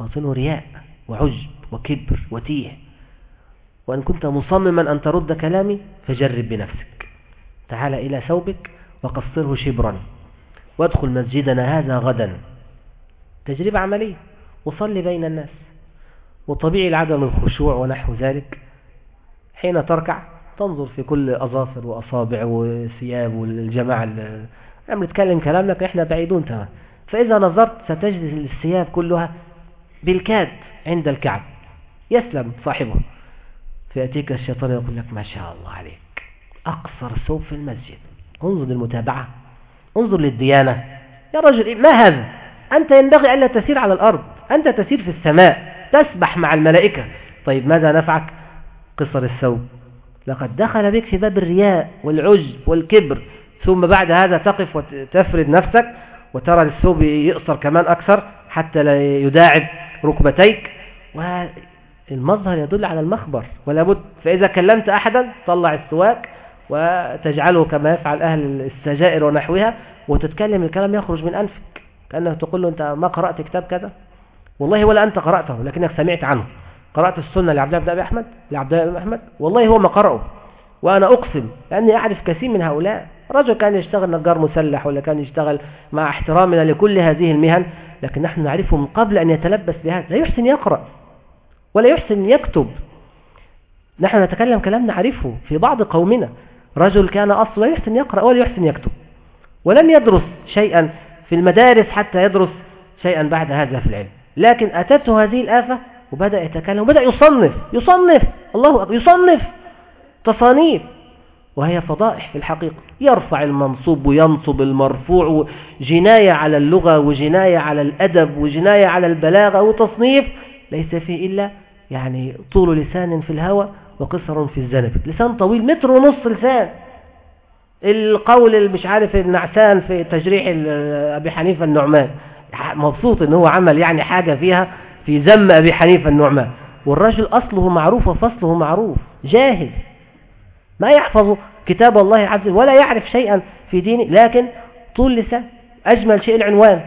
باطنه رياء وعجب وكبر وتيه. وأن كنت مصمما أن ترد كلامي فجرب بنفسك. تعال إلى ثوبك وقصره شبرا. وادخل مسجدنا هذا غدا. تجربة عملية. وصلي بين الناس. وطبيعي لعدم الخشوع ونحو ذلك. حين تركع تنظر في كل أظافر وأصابع وثياب والجماعة نحن نتكلم كلام لك إحنا بعيدون تمام. فإذا نظرت ستجد الثياب كلها بالكاد عند الكعب. يسلم صاحبه. فيأتيك الشيطان يقول لك ما شاء الله عليك. أقصر ثوب في المسجد. انظر للمتابعة. انظر للديانة. يا رجل ما هذا؟ أنت ينبغي ألا تسير على الأرض. أنت تسير في السماء. تسبح مع الملائكة. طيب ماذا نفعك؟ قصر الثوب لقد دخل بك في باب الرياء والعجب والكبر ثم بعد هذا تقف وتفرد نفسك وترى الثوب يقصر كمان أكثر حتى لا يداعب ركبتيك. المظهر يدل على المخبر ولا بد فإذا كلمت أحدا طلع السواك وتجعله كما يفعل أهل السجائر ونحوها وتتكلم الكلام يخرج من أنفك كأنه تقول له أنت ما قرأت كتاب كذا؟ والله ولا أنت قرأته لكنك سمعت عنه. قرأت السنة لعبد الله بن أبي أحمد؟ لعبد الله بن أحمد؟ والله هو ما قرأه. وأنا أقسم لأني أعرف كثير من هؤلاء. رجل كان يشتغل نجار مسلح ولا كان يشتغل مع احترامنا لكل هذه المهن لكن نحن نعرفه من قبل أن يتلبس بهذا. لا يحسن يقرأ ولا يحسن يكتب. نحن نتكلم كلام نعرفه في بعض قومنا. رجل كان أصلا لا يحسن يقرأ ولا يحسن يكتب. ولم يدرس شيئا في المدارس حتى يدرس شيئا بعد هذا في العلم. لكن أتته هذه الآفة وبدأ يتكلم وبدأ يصنف يصنف الله أكبر يصنف تصانيف. وهي فضائح في الحقيقة. يرفع المنصوب وينصب المرفوع جناية على اللغة وجناية على الأدب وجناية على البلاغة وتصنيف. ليس فيه إلا يعني طول لسان في الهوى وقصر في الزنب. لسان طويل متر ونص لسان. القول اللي مش عارف النعسان في تجريح أبي حنيفة النعمان مبسوط إن هو عمل يعني حاجة فيها في ذم أبي حنيفة النعمان. والرجل أصله معروف وفصله معروف. جاهز ما يحفظ كتاب الله عز وجل ولا يعرف شيئا في دينه لكن طول لسان أجمل شيء العنوان.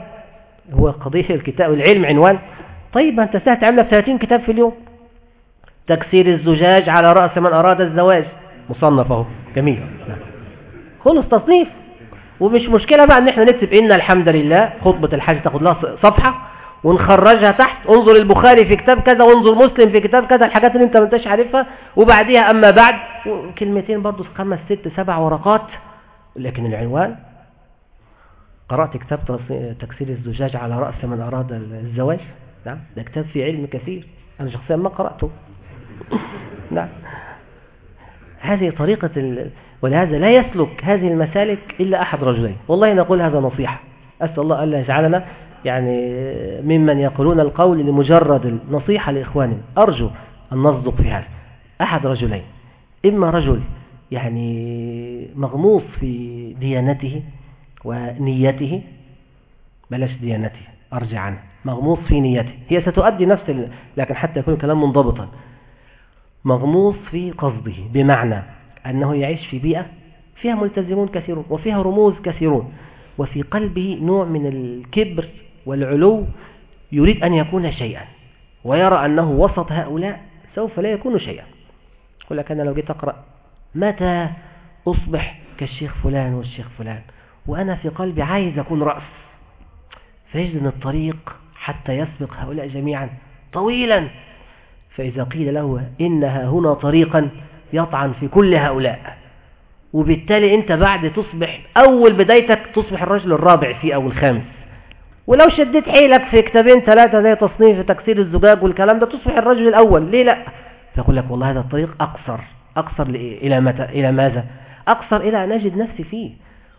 هو قضية الكتاب العلم عنوان. طيب ما أنت سهل تعمل 30 كتاب في اليوم. تكسير الزجاج على رأس من أراد الزواج. مصنف اهو جميل. خلص تصنيف. ومش مشكلة بقى إن إحنا نكتب إن الحمد لله خطبة الحاج تاخد لها صفحة. ونخرجها تحت. انظر البخاري في كتاب كذا وانظر مسلم في كتاب كذا الحاجات اللي انت ما انتش عارفها. وبعديها أما بعد كلمتين برضو خمس ست سبع ورقات. لكن العنوان قرأت كتاب تكسير الزجاج على رأس من أراد الزواج. نعم ده كتاب فيه علم كثير. أنا شخصيا ما قرأته. نعم. هذه طريقة ال... ولهذا لا يسلك هذه المسالك إلا أحد رجلين. والله نقول هذا نصيحة. أسأل الله ألا يجعلنا يعني ممن يقولون القول لمجرد النصيحة لإخوانهم أرجو أن نصدق في هذا. أحد رجلين. إما رجل يعني مغموص في ديانته ونيته. بلاش ديانته أرجع عنه. مغموص في نيته. هي ستؤدي نفس. لكن حتى يكون الكلام منضبطا. مغموص في قصده بمعنى أنه يعيش في بيئة فيها ملتزمون كثيرون وفيها رموز كثيرون. وفي قلبه نوع من الكبر والعلو يريد أن يكون شيئا ويرى أنه وسط هؤلاء سوف لا يكون شيئا. يقول لك أنا لو جيت أقرأ متى أصبح كالشيخ فلان والشيخ فلان؟ وأنا في قلبي عايز أكون رأس. فيجد أن الطريق حتى يسبق هؤلاء جميعا طويلا. فإذا قيل له إنها هنا طريقا يطعن في كل هؤلاء. وبالتالي أنت بعد تصبح أول بدايتك تصبح الرجل الرابع فيه أو الخامس. ولو شديت حيلك في كتابين ثلاثة زي تصنيف تكسير الزجاج والكلام ده تصبح الرجل الأول. ليه لأ؟ فيقول لك والله هذا الطريق أقصر. أقصر إلى, متى؟ إلى ماذا؟ أقصر إلى أن أجد نفسي فيه.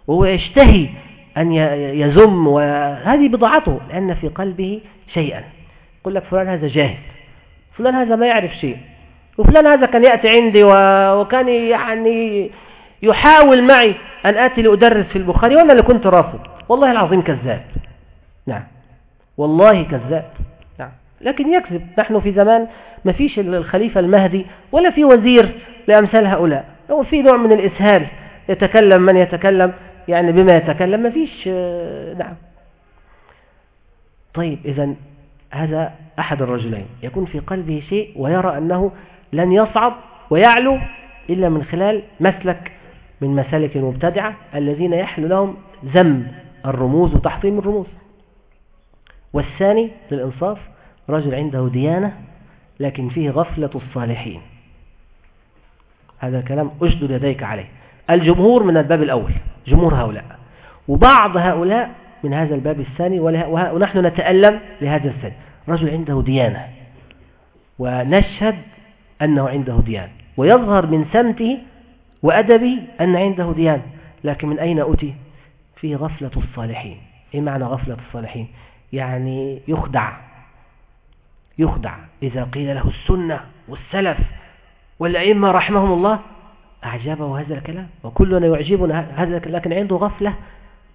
وهو يشتهي أن يزم وهذه بضاعته لأن في قلبه شيئا. يقول لك فلان هذا جاهل. فلان هذا ما يعرف شيء. وفلان هذا كان يأتي عندي وكان يعني يحاول معي أن آتي لأدرس في البخاري وأنا اللي كنت رافض. والله العظيم كذاب. نعم. والله كذاب. نعم. لكن يكذب. نحن في زمان ما فيش الخليفة المهدي ولا في وزير لأمثال هؤلاء. هو في نوع من الإسهال. يتكلم من يتكلم يعني بما يتكلم. ما فيش نعم. طيب إذا هذا أحد الرجلين. يكون في قلبه شيء ويرى أنه لن يصعد ويعلو إلا من خلال مسلك من مسالك المبتدعة الذين يحل لهم ذم الرموز وتحطيم الرموز. والثاني للإنصاف رجل عنده ديانة لكن فيه غفلة الصالحين. هذا كلام أجد يديك عليه. الجمهور من الباب الأول جمهور هؤلاء وبعض هؤلاء من هذا الباب الثاني ونحن نتألم لهذا الثاني رجل عنده ديانة ونشهد أنه عنده ديانة ويظهر من سمته وأدبه أن عنده ديانة لكن من أين أتي؟ فيه غفلة الصالحين. إيه معنى غفلة الصالحين؟ يعني يخدع يخدع. إذا قيل له السنة والسلف والأئمة رحمهم الله أعجبه هذا الكلام. وكلنا يعجبنا هذا لكن عنده غفلة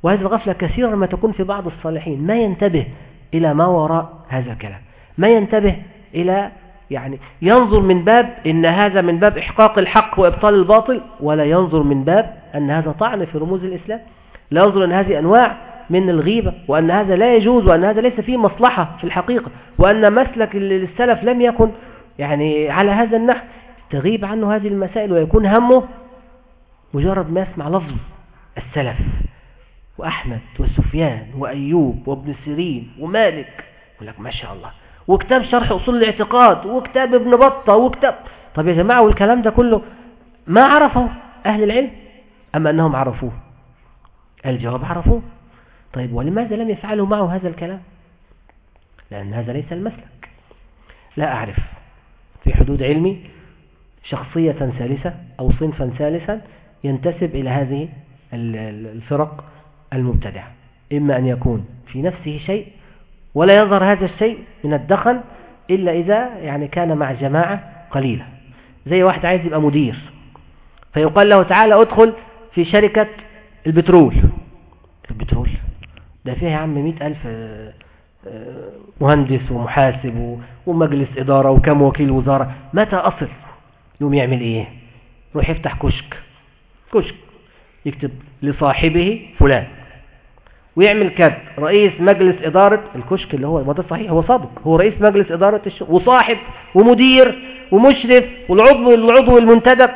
وهذه الغفلة كثيرا ما تكون في بعض الصالحين. ما ينتبه إلى ما وراء هذا الكلام. ما ينتبه إلى يعني ينظر من باب إن هذا من باب إحقاق الحق وإبطال الباطل ولا ينظر من باب أن هذا طعن في رموز الإسلام. لا ينظر أن هذه أنواع من الغيبة وأن هذا لا يجوز وأن هذا ليس فيه مصلحة في الحقيقة وأن مسلك السلف لم يكن يعني على هذا النحو. تغيب عنه هذه المسائل ويكون همه مجرد ما يسمع لفظ السلف وأحمد وسفيان وأيوب وابن سيرين ومالك يقول لك ما شاء الله. وكتاب شرح أصول الاعتقاد وكتاب ابن بطة وكتاب طب يا جماعة والكلام ده كله ما عرفه أهل العلم أما أنهم عرفوه؟ الجواب عرفوه. طيب ولماذا لم يفعلوا معه هذا الكلام؟ لأن هذا ليس المسلك. لا أعرف في حدود علمي شخصية ثالثة أو صنفا ثالثا ينتسب إلى هذه الفرق المبتدعة. إما أن يكون في نفسه شيء ولا يظهر هذا الشيء من الدخل إلا إذا يعني كان مع جماعة قليلة. زي واحد عايز يبقى مدير فيقال له تعالى أدخل في شركة البترول. البترول؟ ده فيها يا عم مئة ألف آه، آه، مهندس ومحاسب ومجلس إدارة وكم وكيل وزارة. متى أصل؟ يوم يعمل إيه؟ يروح يفتح كشك. كشك. يكتب لصاحبه فلان. ويعمل كد رئيس مجلس إدارة الكشك اللي هو ما ده صحيح هو صادق. هو رئيس مجلس إدارة الشغل وصاحب ومدير ومشرف والعضو العضو المنتدب.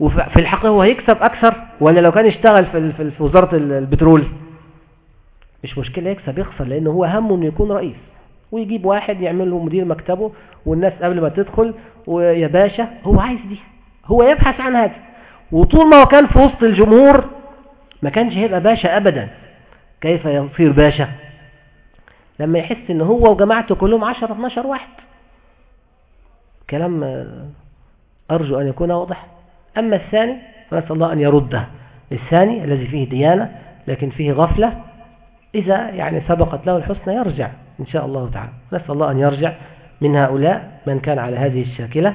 وفي الحقيقة هو هيكسب أكثر ولا لو كان يشتغل في وزارة البترول؟ مش مشكلة يكسب يخسر لأنه هو همه أنه يكون رئيس. ويجيب واحد يعمل له مدير مكتبه والناس قبل ما تدخل ويا باشا هو عايز دي. هو يبحث عن هذا. وطول ما هو كان في وسط الجمهور ما كانش هيبقى باشا أبدا. كيف يصير باشا؟ لما يحس إن هو وجماعته كلهم 10 12 واحد. كلام أرجو أن يكون واضح. أما الثاني فنسأل الله أن يرده. الثاني الذي فيه ديانة لكن فيه غفلة. إذا يعني سبقت له الحسنى يرجع إن شاء الله تعالى. نسأل الله أن يرجع من هؤلاء من كان على هذه الشاكلة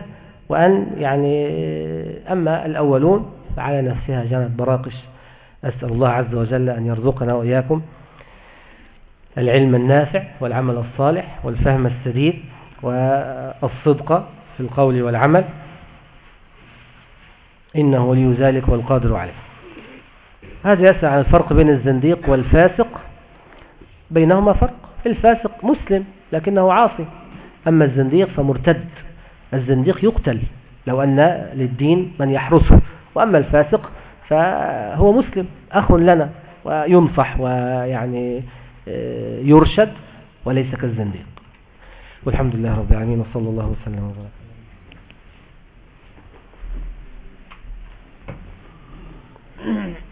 وأن يعني أما الأولون فعلى نفسها جنت براقش. أسأل الله عز وجل أن يرزقنا وإياكم العلم النافع والعمل الصالح والفهم السديد والصدق في القول والعمل. إنه ولي ذلك والقادر عليه. هذا يسأل عن الفرق بين الزنديق والفاسق بينهما فرق. الفاسق مسلم لكنه عاصي. أما الزنديق فمرتد. الزنديق يقتل لو أن للدين من يحرسه. وأما الفاسق فهو مسلم أخ لنا وينصح ويعني آه، يرشد وليس كالزنديق. والحمد لله رب العالمين وصلى الله وسلم وبارك. Mm-hmm.